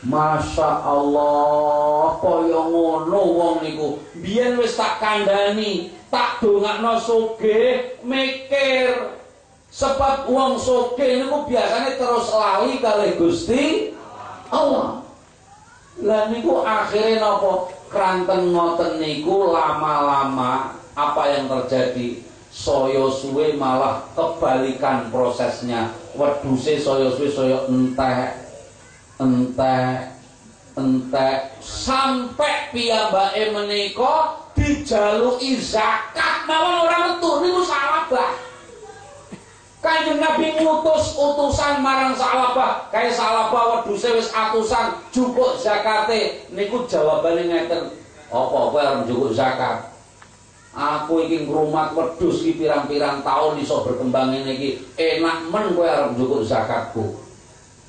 Masya Allah, kaya ngono wong niku. Biyen wis tak kandhani, tak dongakno sugih, mikir. Sebab wong sugih niku biasanya terus lali kalih Gusti Allah. Lah niku akhirnya napa? Kranten ngoten niku lama-lama apa yang terjadi soyo suwe malah kebalikan prosesnya weduse soyo suwe soyo entek entek entek sampai piyambake menika dijaluki zakat mawon ora metu niku salah bah Kanjeng Nabi ngutus utusan marang Salabah, kaya Salabah wedhuse wis atusan cukup zakate. Niku jawabane ngeten, apa kowe arep cukup zakat? Aku iki ngrumat wedhus iki pirang-pirang tahun iso berkembang ngene iki. Enak men kowe arep njukuk zakatku.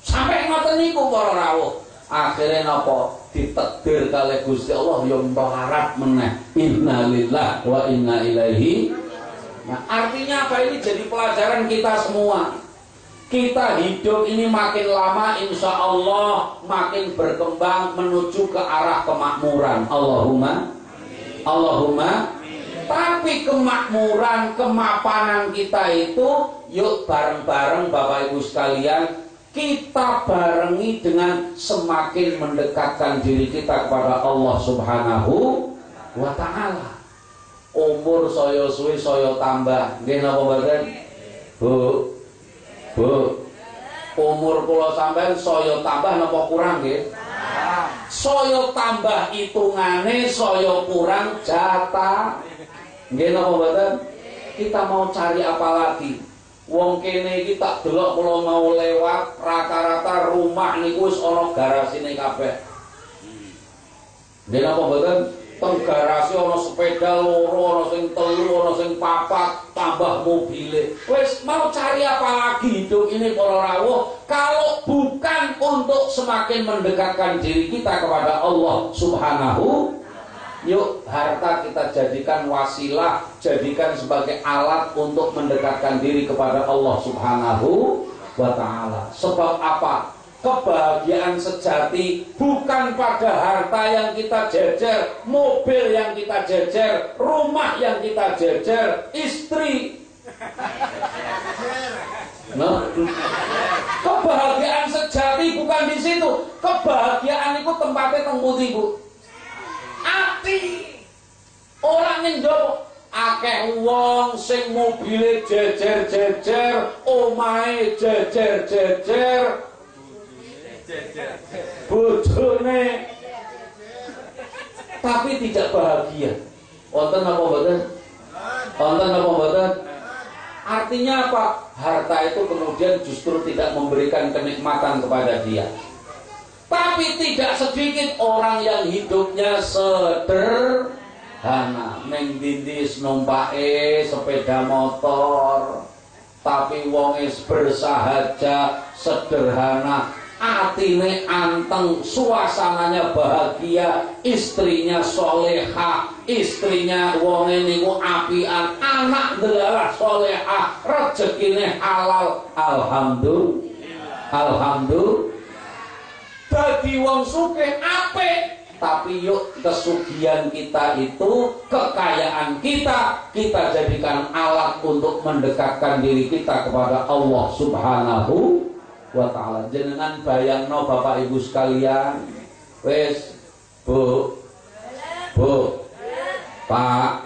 Sampai ngoten niku para rawuh. Akhire napa ditakdir kali Gusti Allah yang melarat meneh. Innalillah wa inna ilaihi. Nah, artinya apa ini jadi pelajaran kita semua. Kita hidup ini makin lama insya Allah makin berkembang menuju ke arah kemakmuran. Allahumma Allahumma tapi kemakmuran, kemapanan kita itu yuk bareng-bareng Bapak Ibu sekalian kita barengi dengan semakin mendekatkan diri kita kepada Allah Subhanahu wa taala. Umur saya suwi saya tambah. Nggih napa mboten? Bu. Bu. Umur kula sampean saya tambah napa kurang nggih? Saya tambah hitungane saya kurang jatah. Nggih napa mboten? Kita mau cari apa lagi? Wong kene iki tak delok kula mau lewat rata-rata rumah niku wis ana garasine kabeh. Nggih napa mboten? Teng garasi ana sepeda loro, ana sing telu, ana sing papat, tambah mobile. Wis mau cari apa lagi hidup ini para rawuh kalau bukan untuk semakin mendekatkan diri kita kepada Allah Subhanahu Yuk harta kita jadikan wasilah, jadikan sebagai alat untuk mendekatkan diri kepada Allah Subhanahu wa taala. Sebab apa? Kebahagiaan sejati bukan pada harta yang kita jejer, mobil yang kita jejer, rumah yang kita jejer, istri. Nah, kebahagiaan sejati bukan di situ. Kebahagiaan itu tempatnya tempat ibu ati orang jowo akeh wong sing mobile jejer-jejer, omahe jejer-jejer. Bojone tapi tidak bahagia. Wonten apa mboten? Wonten apa mboten? Artinya apa? Harta itu kemudian justru tidak memberikan kenikmatan kepada dia. Tapi tidak sedikit orang yang hidupnya sederhana, neng dindis numpake sepeda motor, tapi wongis bersahaja sederhana, atine anteng, suasananya bahagia, istrinya soleha, istrinya wonge niku apian, anak delalah soleha, rezekine halal, alhamdulillah, alhamdulillah. Bagi wong suke ape, tapi yuk kesugihan kita itu kekayaan kita kita jadikan alat untuk mendekatkan diri kita kepada Allah Subhanahu wa taala. Jenengan bayangno Bapak Ibu sekalian. Wes, Bu. Bu. Pak.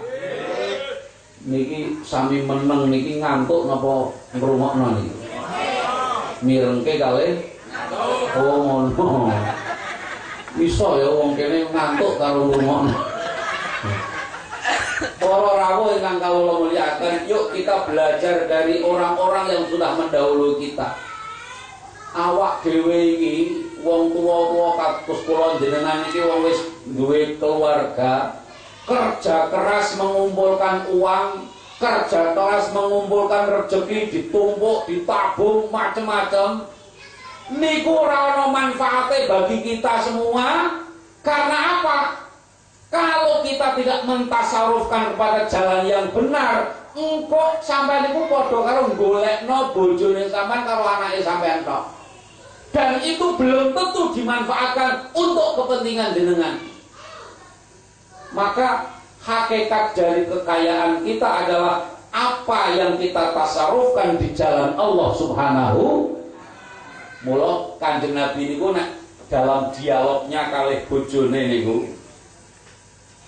Niki sami meneng niki ngantuk napa ngrungokno niki? Mirengke kalih Oh ngono. Iso ya wong kene ngantuk karo ngrungokno. Para rawuh ingkang kawula mulyakaken, yuk kita belajar dari orang-orang yang sudah mendahului kita awak dhewe iki wong tuwa-tuwa kados kula jenengan iki wong wis duwe keluarga kerja keras mengumpulkan uang kerja keras mengumpulkan rezeki ditumpuk ditabung macam-macam niku ora ana manfaate bagi kita semua. Karena apa? Kalau kita tidak mentasarufkan kepada jalan yang benar engkau sampai niku padha karo golekno bojone sampean karo anake sampean tok. Dan itu belum tentu dimanfaatkan untuk kepentingan jenengan. Maka hakikat dari kekayaan kita adalah apa yang kita tasarufkan di jalan Allah Subhanahu Mula Kanjeng Nabi niku nek dalam dialognya kali bojone niku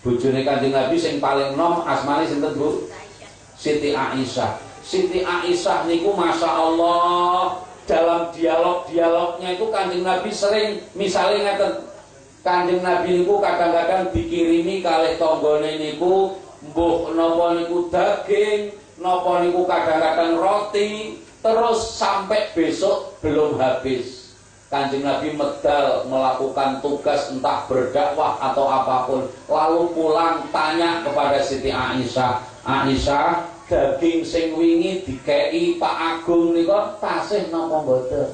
bojone Kanjeng Nabi sing paling nom asmane sinten Bu? Siti Aisyah. Siti Aisyah niku Masya Allah dalam dialog-dialognya itu kanjeng Nabi sering misalnya ngeten kanjeng Nabi niku kadang-kadang dikirimi kalih tonggone niku mbuh napa niku daging napa niku kadang-kadang roti terus sampai besok belum habis. Kanjeng Nabi medal melakukan tugas entah berdakwah atau apa pun. Lalu pulang tanya kepada Siti Aisyah Aisyah daging sing wingi dikei Pak Agung nika tasih napa mboten?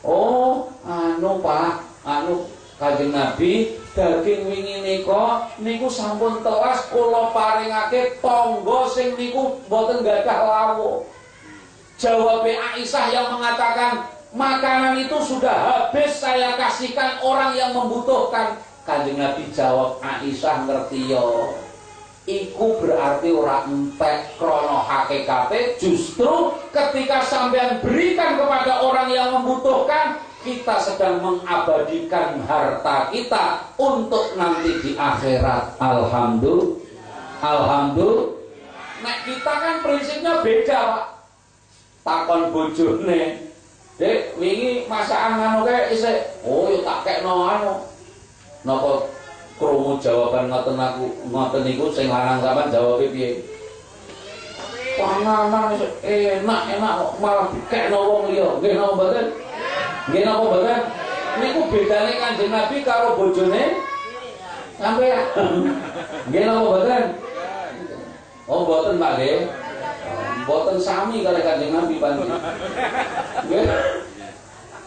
Oh anu Pak anu Kanjeng Nabi daging wingi nika niku sampun telas kula paringake tangga sing niku mboten gadah lawu Jawab Aisyah yang mengatakan makanan itu sudah habis saya kasihkan orang yang membutuhkan. Kanjeng Nabi jawab Aisyah ngerti yo. Iku berarti ora entek krono hakikate justru ketika sampean berikan kepada orang yang membutuhkan kita sedang mengabadikan harta kita untuk nanti di akhirat. Alhamdulillah. Alhamdulillah. Nek kita kan prinsipnya beda Pak takon bojone Dek, wingi masakan anu kae isih oh yo tak kekno anu napa krungu jawaban ngoten aku ngoten niku sing lanang sampean jawab piye Panganan enak enak kok malah dikekno wong liya. Nggih napa mboten? Nggih napa mboten? Niku bedane Kanjeng Nabi karo bojone sampean. Nggih napa mboten? Oh mboten Pak nggih. Mboten sami karo Kanjeng Nabi. Nggih.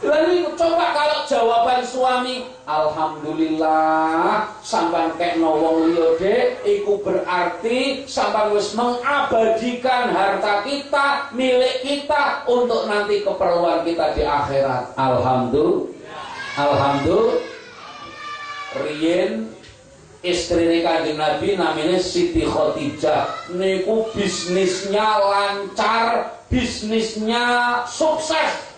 Lalu coba kalau jawaban suami Alhamdulillah sampai kayak wong liya iku berarti sampai wis mengabadikan harta kita milik kita untuk nanti keperluan kita di akhirat Alhamdulillah Alhamdulillah Rien istri kanjeng Nabi namanya Siti Khotijah niku bisnisnya lancar bisnisnya sukses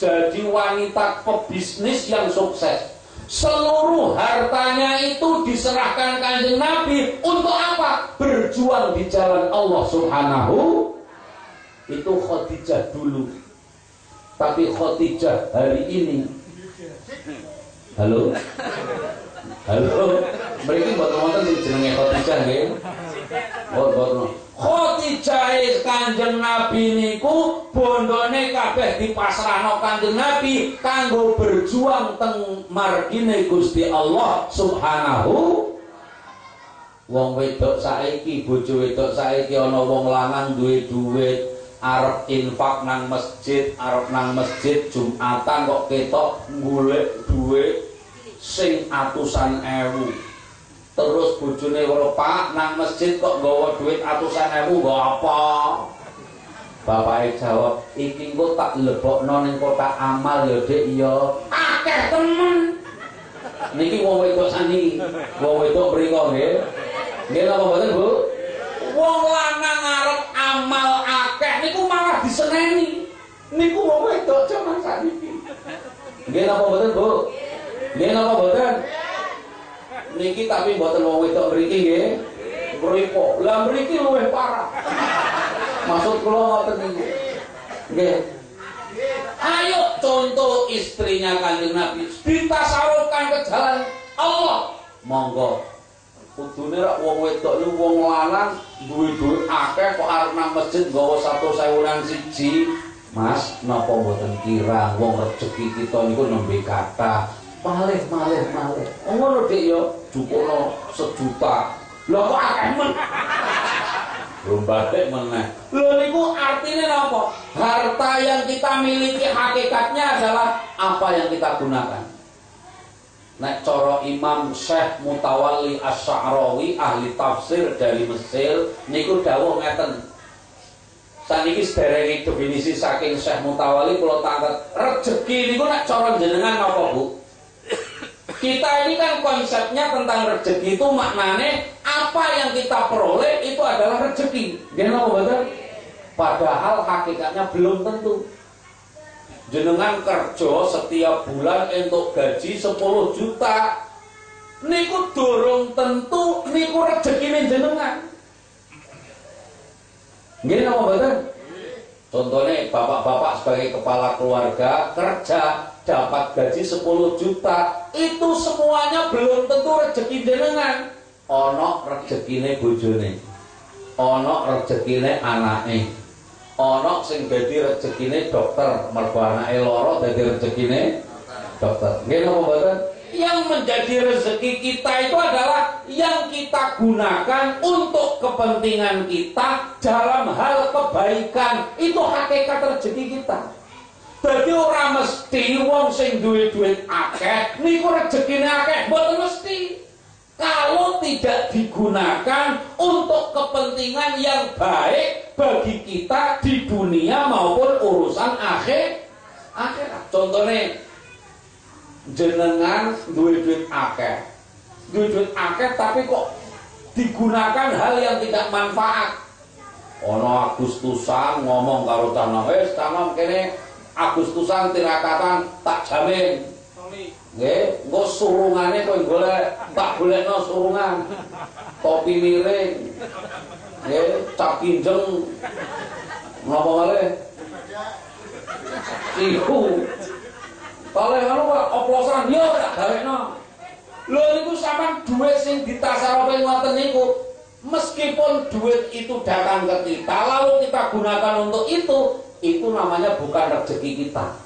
jadi wanita pebisnis yang sukses seluruh hartanya itu diserahkan kanjeng Nabi untuk apa? Berjuang di jalan Allah Subhanahu itu Khadijah dulu. Tapi Khadijah hari ini Halo? Halo? Buat nonton di jenenge Khadijah nggih. Buat Khadijah Kanjeng Nabi niku bondone kabeh dipasrahno Kanjeng Nabi kanggo berjuang teng margine Gusti Allah Subhanahu Wong wedok saiki bojo wedok saiki ana wong lanang duwe duit arep infak nang masjid arep nang masjid Jumatan kok ketok golek duit sing atusan ewu terus bojone pak nang masjid kok nggawa duit atusan ewu nggo apa Bapaknya jawab, iki engko tak lebokno ning kotak amal ya Dik ya. Akeh temen. Niki wong wedok saniki, wong wedok mriku nggih. Nggih napa mboten, Bu? Wong lanang arep amal akeh niku malah diseneni. Niku wong wedok jaman saniki. Nggih napa mboten, Bu? Nggih napa mboten? niki tapi mboten wong wedok mriki nggih. Mripo. Lah mriki luwih parah. Maksud kula ngoten niku. Nggih. Ayo contoh istrinya kanjeng Nabi ditasarufkan ke jalan Allah. Monggo. Kudune rak wong wedok niku wong lanang duwe duit akeh kok arep nang masjid nggawa 100.000 siji. Mas, napa mboten kira wong rezeki kita niku nembe kata malih malih malih oh, ngono dik yo cukupno sejuta. Lho kok akeh men? Lho batik meneh. Lho niku artinya apa harta yang kita miliki hakikatnya adalah apa yang kita gunakan. Nek coro Imam Syekh Mutawalli Asy'arawi ahli tafsir dari Mesir niku dawuh ngeten. Saniki sederenge definisi saking Syekh Mutawalli kula tangkat rejeki niku nek cara jenengan napa Bu? Kita ini kan konsepnya tentang rezeki itu maknanya apa yang kita peroleh itu adalah rezeki. Gimana betul? Padahal hakikatnya belum tentu. Jenengan kerja setiap bulan untuk gaji 10 juta. Niku dorong tentu niku rezeki jenengan. Gini apa betul? Contohnya bapak-bapak sebagai kepala keluarga kerja dapat gaji 10 juta. Itu semuanya belum tentu rezeki jenengan. Ono rezekine bojone. Ono rezekine anake. Ono sing dadi rezekine dokter. Mergo anake lara dadi rezekine dokter. Nggih yang menjadi rezeki kita itu adalah yang kita gunakan untuk kepentingan kita dalam hal kebaikan. Itu hakikat rezeki kita Dadi ora mesti wong sing duwe duit akeh niku rezekine akeh, mboten mesti. Kalau tidak digunakan untuk kepentingan yang baik bagi kita di dunia maupun urusan akhir akhirat. Contohnya jenengan duwe duit akeh. Duwe duit akeh tapi kok digunakan hal yang tidak manfaat. Ono Agustusan ngomong karo tanah wis tanam kene Agustusan tirakatan tak jamin. Nggih, engko surungane kowe golek, tak golekno surungan. Topi miring. Nggih, cap kinjeng. Napa malih? Iku. Kalih ngono kok oplosan yo tak gawekno. Lho niku sampean duit sing ditasarope ngoten niku meskipun duit itu datang ke kita lalu kita gunakan untuk itu itu namanya bukan rezeki kita.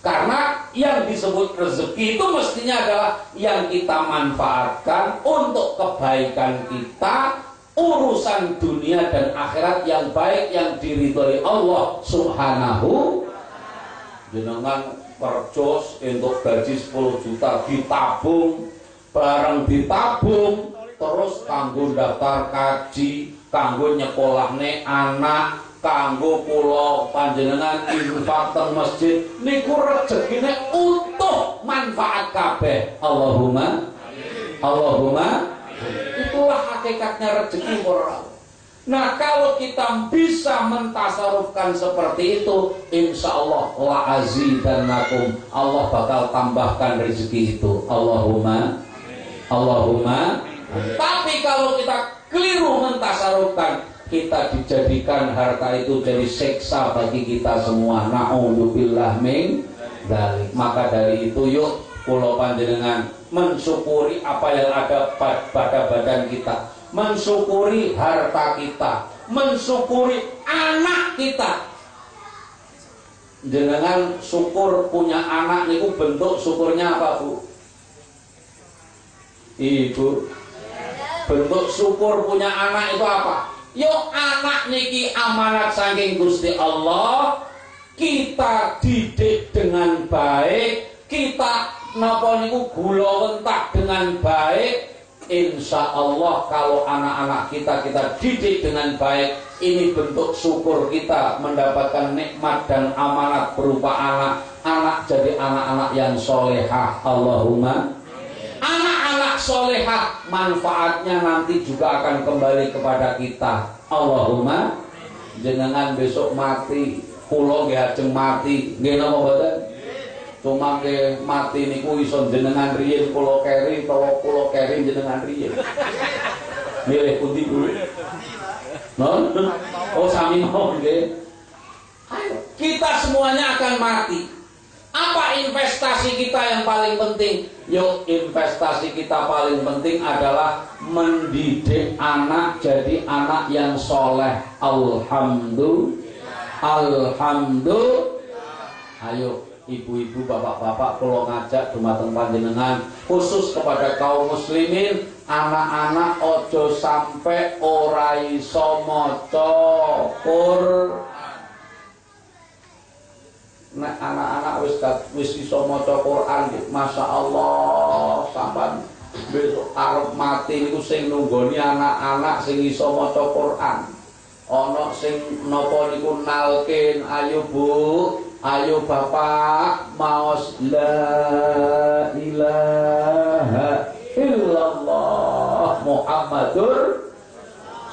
Karena yang disebut rezeki itu mestinya adalah yang kita manfaatkan untuk kebaikan kita, urusan dunia dan akhirat yang baik yang diridhoi Allah Subhanahu jenengan percos untuk gaji 10 juta ditabung bareng ditabung terus kanggo daftar kaji kanggo nyekolahne anak kanggo kula panjenengan infak teng masjid niku rezekine utuh manfaat kabeh. Allahumma Allahumma itulah hakikatnya rezeki para Nah kalau kita bisa mentasarufkan seperti itu Insya Allah la dan lakum Allah bakal tambahkan rezeki itu. Allahumma Allahumma. Tapi kalau kita keliru mentasarufkan Kita dijadikan harta itu jadi seksa bagi kita semua Na'udzubillah min dari Maka dari itu yuk Pulau Panjenengan mensyukuri apa yang ada pada badan kita mensyukuri harta kita, mensyukuri anak kita. Jenengan syukur punya anak niku bentuk syukurnya apa, Bu? Ibu. Bentuk syukur punya anak itu apa? Yo anak niki amanat saking Gusti Allah, kita didik dengan baik, kita napa niku gula wentak dengan baik, Insya Allah kalau anak-anak kita kita didik dengan baik Ini bentuk syukur kita mendapatkan nikmat dan amanat berupa anak. Anak jadi anak-anak yang solehah. Allahumma Anak-anak solehah manfaatnya nanti juga akan kembali kepada kita. Allahumma Jenengan besok mati Pulau gak mati. Gak nama cuma ke mati niku iso jenengan riyen kula keri utawa kula keri jenengan riyen. Milih pundi dulu non oh sami mau nggih. Kita semuanya akan mati apa investasi kita yang paling penting? Yuk investasi kita paling penting adalah mendidik anak jadi anak yang soleh. Alhamdulillah. Alhamdulillah. Ayo ibu-ibu, bapak-bapak kalau ngajak dumateng panjenengan khusus kepada kaum muslimin anak-anak ojo sampai ora iso maca Nek anak-anak wis wis iso maca Quran Masya Allah sampai besok arep mati niku sing nunggoni anak-anak sing iso maca Quran. Ana sing napa niku nalkin ayo Bu Ayo Bapak maos la ilaha illallah Muhammadur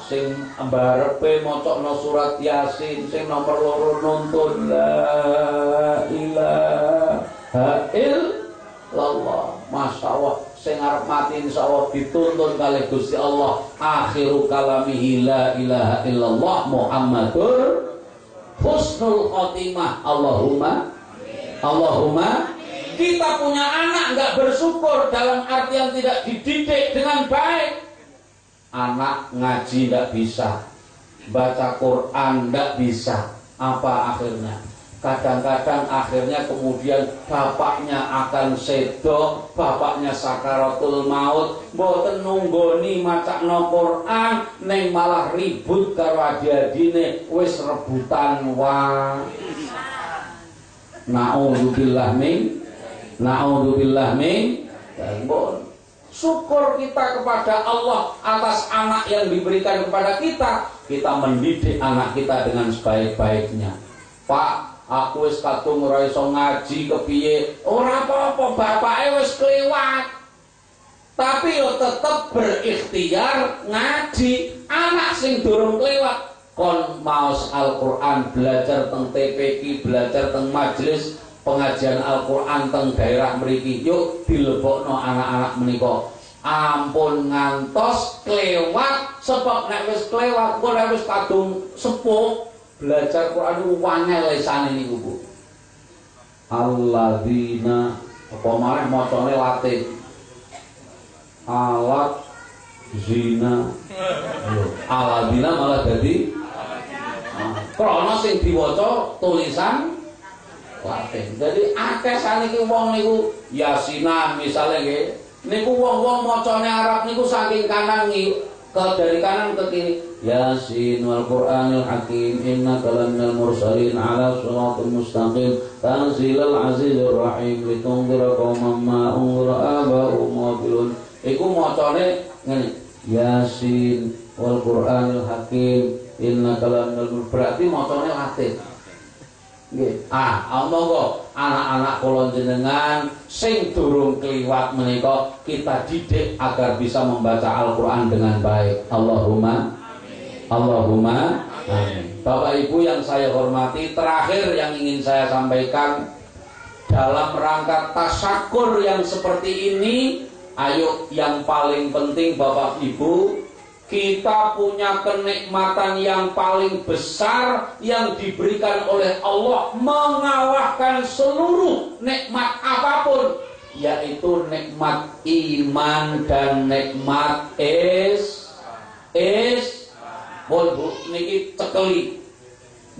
sing mbarepe macana surat Yasin sing nomor loro nuntun la ilaha illallah. Masya Allah sing arep mati insyaallah dituntun kali Gusti Allah. Akhiru kalamihi la ilaha illallah Muhammadur husnul khotimah. Allahumma Allahumma. Kita punya anak nggak bersyukur dalam artian tidak dididik dengan baik anak ngaji nggak bisa. Baca Quran nggak bisa. Apa akhirnya? Kadang-kadang akhirnya kemudian bapaknya akan sedo bapaknya sakaratul maut mboten nunggoni macakno Quran neng malah ribut karo adine wis rebutan wang naudzubillah min naudzubillah min syukur kita kepada Allah atas anak yang diberikan kepada kita. Kita mendidik anak kita dengan sebaik-baiknya. Pak aku wis kadung ora iso ngaji kepiye? Ora apa-apa bapake wis kelewat. Tapi yo tetep berikhtiar ngaji. Anak sing durung kelewat. Kon maos Al-Qur'an belajar teng TPQ belajar teng majelis pengajian Al-Qur'an teng daerah mriki yuk dilebokno anak-anak menika ampun ngantos kelewat sebab nek wis kelewat kok wis kadung sepuh belajar Quran itu wangel lesane niku Bu. Alladzina apa malah macane Latin. Alat zina. Alladzina malah jadi krana sing diwaca tulisan Latin. Jadi akeh saniki wong niku yasinan misalnya nggih. Niku wong-wong macane Arab niku saking kanan ke dari kanan ke kiri Yasin wal Qur'anil Hakim innaka laminal mursalin ala siratal mustaqim tanzilal azizir rahim litunzira qauman ma unzira aba'um wabilun iku macane ngene Yasin wal Qur'anil Hakim innaka laminal berarti macane Latin Ah, monggo anak-anak kula jenengan sing durung kliwat menika kita didik agar bisa membaca Al-Qur'an dengan baik. Allahumma Allahumma amin. Bapak Ibu yang saya hormati, terakhir yang ingin saya sampaikan dalam rangka tasakur yang seperti ini, ayo yang paling penting Bapak Ibu, kita punya kenikmatan yang paling besar yang diberikan oleh Allah mengalahkan seluruh nikmat apa pun yaitu nikmat iman dan nikmat is is Pun Bu niki cekeli.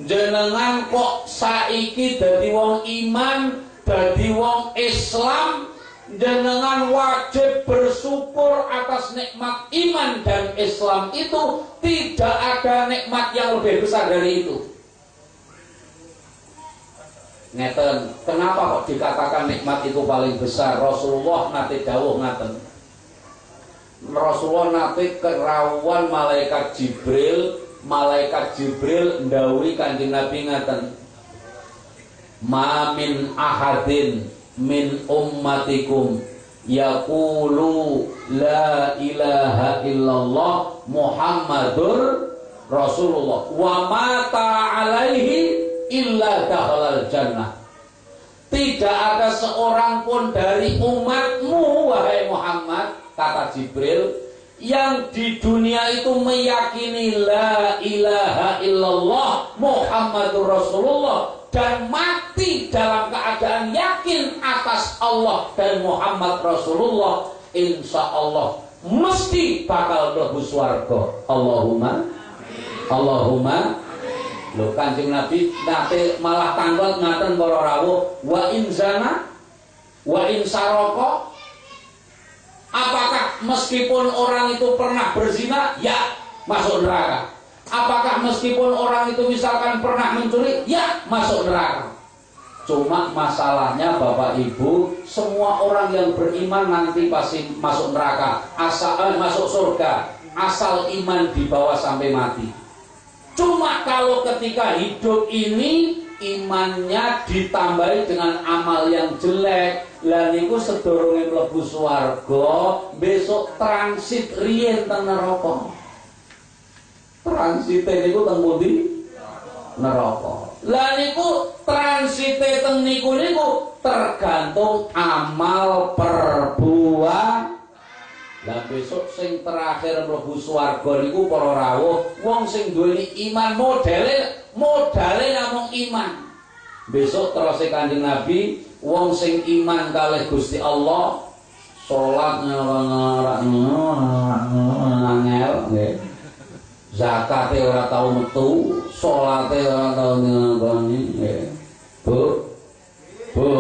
Jenengan kok saiki dadi wong iman, dadi wong Islam, jenengan wajib bersyukur atas nikmat iman dan Islam itu tidak ada nikmat yang lebih besar dari itu. Ngeten, kenapa kok dikatakan nikmat itu paling besar? Rasulullah nanti dawuh ngaten. Rasulullah nanti kerawuan malaikat Jibril malaikat Jibril ndawi kanjeng Nabi ngaten ma min ahadin min ummatikum yaqulu la ilaha illallah Muhammadur Rasulullah. Wa mata alaihi illa dakhalal jannah. Tidak ada seorang pun dari umatmu wahai Muhammad kata Jibril yang di dunia itu meyakini la ilaha illallah Muhammadur Rasulullah dan mati dalam keadaan yakin atas Allah dan Muhammad Rasulullah insya Allah mesti bakal mlebu swarga. Allahumma Allahumma. Lho Kanjeng Nabi nate malah tanglet ngaten para wa inzana wa insaroko Apakah meskipun orang itu pernah berzina, ya masuk neraka. Apakah meskipun orang itu misalkan pernah mencuri, ya masuk neraka. Cuma masalahnya Bapak Ibu, semua orang yang beriman nanti pasti masuk neraka, asal eh, masuk surga, asal iman dibawa sampai mati. Cuma kalau ketika hidup ini imannya ditambahi dengan amal yang jelek, lah niku sedurunge mlebu swarga besok transit riyen teng neraka. Transite niku teng pundi? Neraka. Lah niku transite teng niku niku tergantung amal perbuatan lah besok sing terakhir mlebu swarga niku para rawuh wong sing duweni iman modele modale namung iman. Besok terus kanjeng Nabi wong sing iman kalih Gusti Allah salat ngel nggih. Zakate ora tau metu salate ora tau nggih. Bu Bu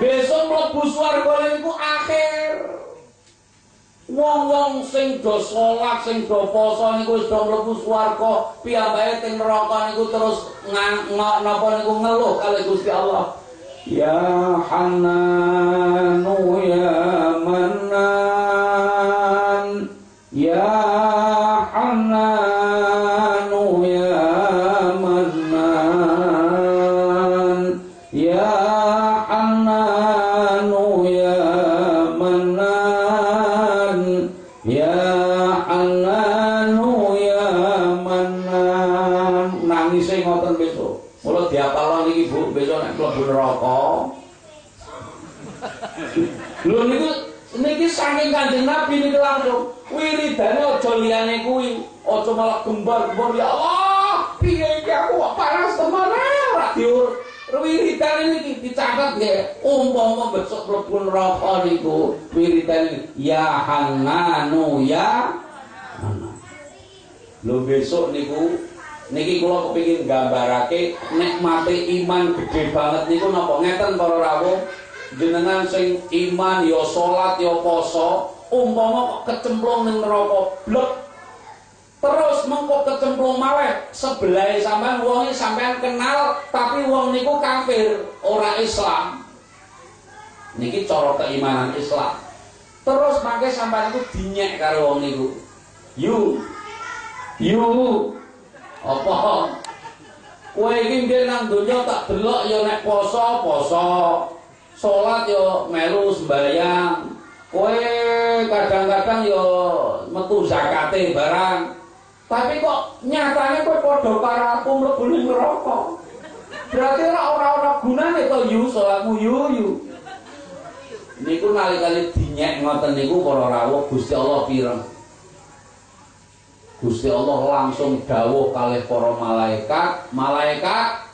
besok mlebu swarga niku akhir Wong-wong sing do salat, sing do poso niku wis do mlebu swarga, piyambake teng neraka niku terus napa niku ngeluh kalih Gusti Allah. Ya Hananu ya Manan Lho niku niki saking Kanjeng Nabi niki langsung wiridane aja liyane kuwi, aja malah gembar-gembar ya Allah, piye iki aku kok panas temen ora diur. Wiridan ini dicatat ya, umpama besok mlebu neraka niku wiridan ya Hananu ya Lho besok niku niki kula kepengin gambarake nikmate iman gede banget niku napa ngeten para rawuh jenengan sing iman ya salat ya poso umpama kok kecemplung ning neraka terus mengko kecemplung malih sebelah sampean wonge sampean kenal tapi wong niku kafir ora Islam. Niki cara keimanan Islam. Terus mangke sampean iku dinyek karo wong niku. Yu. Yu. Apa? Kowe iki nang donya tak delok ya nek poso poso salat ya melu sembayang kowe kadang-kadang ya metu zakate barang Tapi kok nyatanya kok padha karo aku ning neraka. Berarti ora ora gunane to yu aku yu yu. Niku kali-kali dinyek ngoten niku para rawuh Gusti Allah pireng. Gusti Allah langsung dawuh kalih para malaikat, malaikat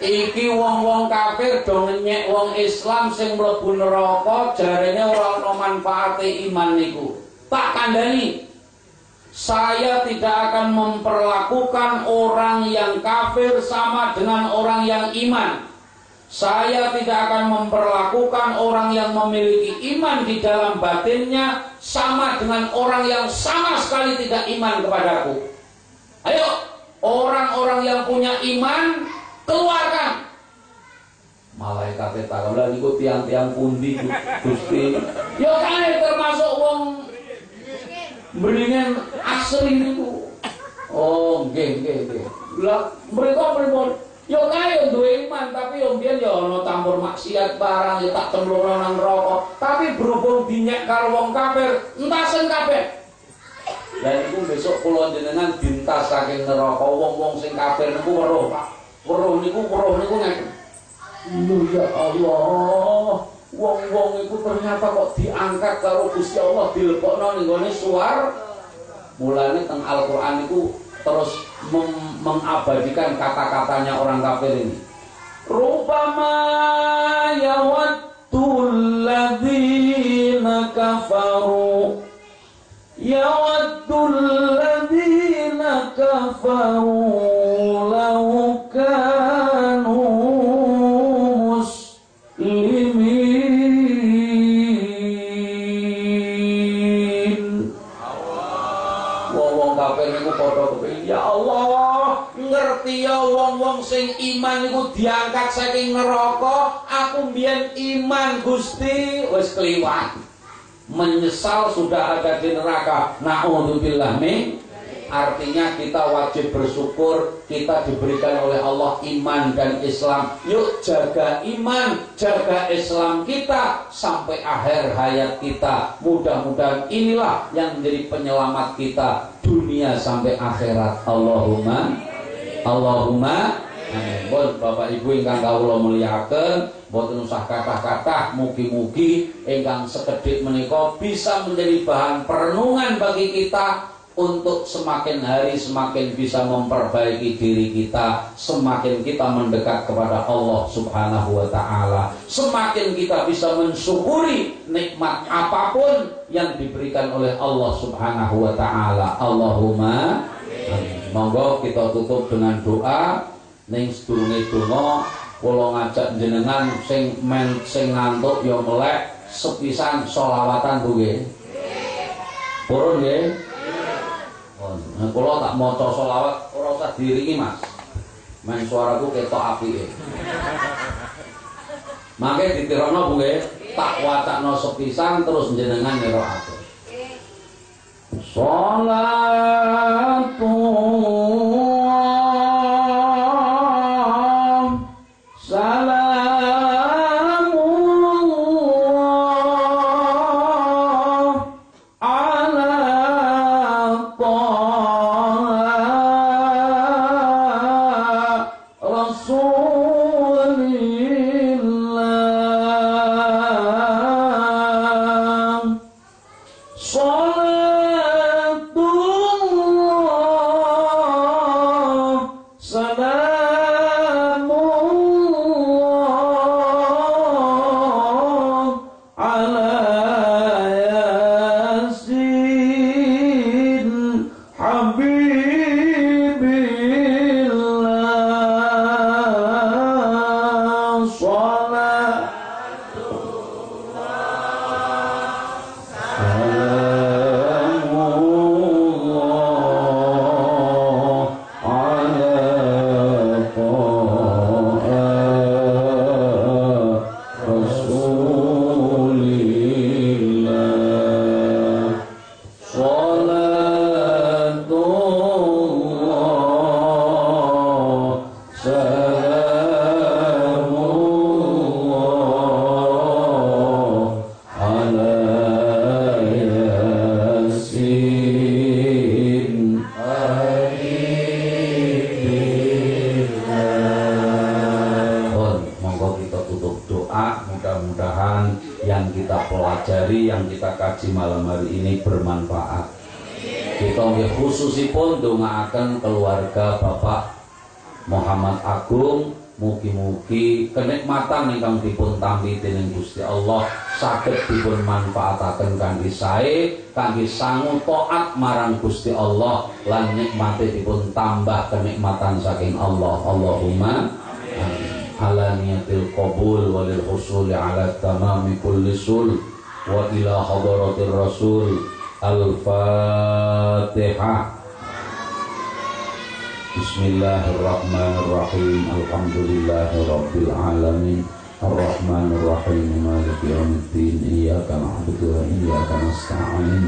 iki wong-wong kafir do ngenyek wong Islam sing mlebu neraka jarene ora ana manfaate iman niku. Tak kandhani saya tidak akan memperlakukan orang yang kafir sama dengan orang yang iman. Saya tidak akan memperlakukan orang yang memiliki iman di dalam batinnya sama dengan orang yang sama sekali tidak iman kepadaku. Ayo, orang-orang yang punya iman, keluarkan. Malaikat takablah niku tiang-tiang pundi Gusti. Yo kan termasuk wong mendingan asli niku. Oh, nggih nggih nggih. Lah mereka pripun? Yo kae duwe iman tapi yo mbiyen yo ana campur maksiat barang yo tak cemplungno nang neraka. Tapi berhubung dinyek karo wong kafir, entasen kabeh. Dan iku besok kula jenengan dintas saking neraka wong-wong sing kafir niku weruh, Pak. Weruh niku weruh niku ngeten. Lho ya Allah. Wong-wong iku ternyata kok diangkat karo Gusti Allah dilebokno ning gone suar. Mulane teng Al-Qur'an iku terus mengabadikan kata-katanya orang kafir ini. Rubama yawaddul ladzina kafaru yawaddul ladzina kafaru wong-wong sing iman iku diangkat saking neraka, aku mbiyen iman Gusti wis kliwat. Menyesal sudah ada di neraka. Nauzubillah min Artinya kita wajib bersyukur kita diberikan oleh Allah iman dan Islam. Yuk jaga iman, jaga Islam kita sampai akhir hayat kita. Mudah-mudahan inilah yang menjadi penyelamat kita dunia sampai akhirat. Allahumma Allahumma Amin. Bon, Bapak Ibu ingkang kawula mulyakaken, boten usah kata-kata, mugi-mugi ingkang sekedhik menika bisa menjadi bahan perenungan bagi kita untuk semakin hari semakin bisa memperbaiki diri kita, semakin kita mendekat kepada Allah Subhanahu wa taala, semakin kita bisa mensyukuri nikmat apa pun yang diberikan oleh Allah Subhanahu wa taala. Allahumma. Monggo kita tutup dengan doa ning sedurunge donga kula ngajak jenengan sing men sing ngantuk ya melek sepisan selawatan nggih. Purun nggih. Nah, kalau tak mau solawat, orang usah diringi mas. Main suaraku ketok api. Makanya ditirono bu tak wacak no sepisan terus jenengan nero Salatullah ingkang dipun tampi dening Gusti Allah saged dipun manfaataken kangge sae, kangge sangu taat marang Gusti Allah lan nikmate dipun tambah kenikmatan saking Allah. Allahumma amin. Ala niyatil qabul walil husuli ala tamami kulli sul wa ila hadratir rasul. Al-Fatihah. Bismillahirrahmanirrahim الرحمن الرحيم مالك يوم الدين إياك نعبد وإياك نستعين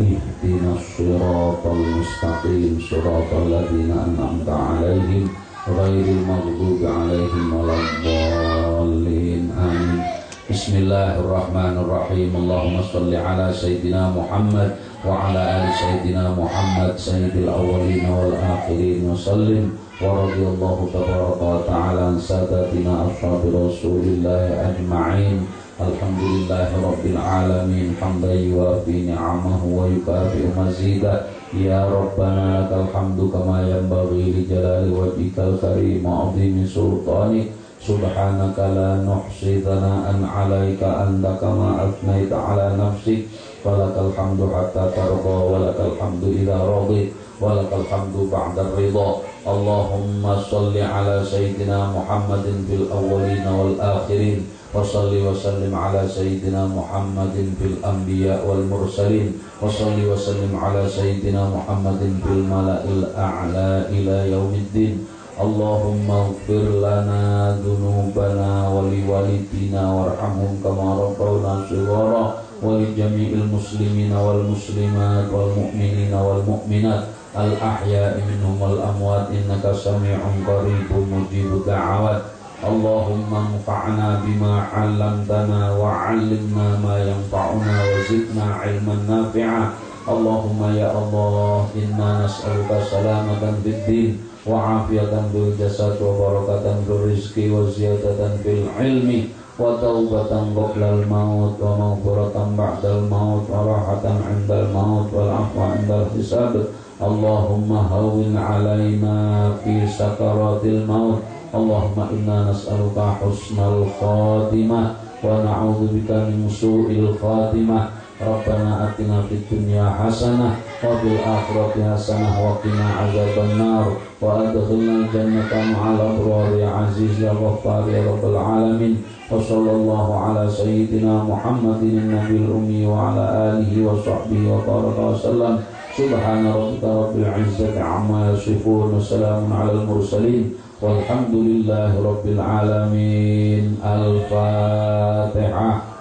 اهدنا الصراط المستقيم صراط الذين أنعمت عليهم غير المغضوب عليهم ولا الضالين آمين. بسم الله الرحمن الرحيم اللهم صل على سيدنا محمد وعلى آل سيدنا محمد سيد الأولين والآخرين وسلم ورضي الله تبارك وتعالى عن سادتنا أصحاب رسول الله أجمعين. الحمد لله رب العالمين. حمدا يوافي نعمه ويكافئ مزيدا يا ربنا لك الحمد كما ينبغي لجلال وجهك الكريم وعظيم سلطانك. سبحانك لا نحصي ثناء عليك. أنت كما أثنيت على نفسك. فلك الحمد حتى ترضى ولك الحمد إذا رضي ولك الحمد بعد الرضا. اللهم صل على سيدنا محمد في الأولين والآخرين وصل وسلم على سيدنا محمد في الأنبياء والمرسلين وصل وسلم على سيدنا محمد في الملأ الأعلى إلى يوم الدين. اللهم اغفر لنا ذنوبنا ولوالدينا وارحمهم كما ربونا صغارا. wa liwalidina warhamhum kama rabbawna shighara ولجميع المسلمين والمسلمات والمؤمنين والمؤمنات الأحياء منهم والأموات إنك سميع قريب مجيب الدعوات اللهم انفعنا بما علمتنا وعلمنا ما ينفعنا وزدنا علما نافعا اللهم يا الله إنا نسألك سلامة في الدين وعافية في الجسد وبركة في الرزق وزيادة في العلم وتوبة قبل الموت ومغفرة بعد الموت وراحة عند الموت والعفو عند الحساب. اللهم هون علينا في سكرات الموت. اللهم إنا نسألك حسن الخاتمة ونعوذ بك من سوء الخاتمة. ربنا أتنا في الدنيا حسنة وفي الآخرة حسنة وقنا عذاب النار. وأدخلنا الجنة مع الأبرار يا عزيز يا غفار يا رب العالمين. وصلى الله على سيدنا محمد النبي الأمي وعلى آله وصحبه وبارك وسلم. سبحان ربك رب العزة عما يصفون وسلام على المرسلين. والحمد لله رب العالمين. الفاتحة.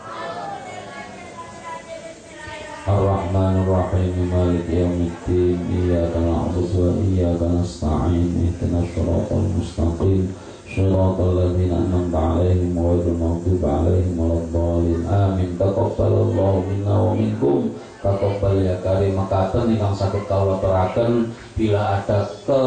الرحمن الرحيم مالك يوم الدين إياك نعبد وإياك نستعين اهدنا الصراط المستقيم صراط الذين أنعمت عليهم غير المغضوب عليهم ولا الضالين آمين تقبل الله منا ومنكم taqabbal ya karim makaten ingkang sakit kawula teraken bila ada ke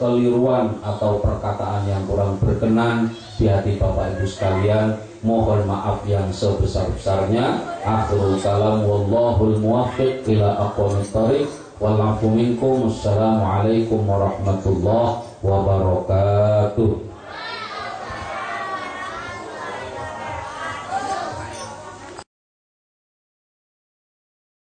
keliruan atau perkataan yang kurang berkenan di hati Bapak Ibu sekalian mohon maaf yang sebesar-besarnya. Akhirul kalam wallahul muwaffiq ila aqwamit thariq wal minkum. Assalamualaikum warahmatullahi wabarakatuh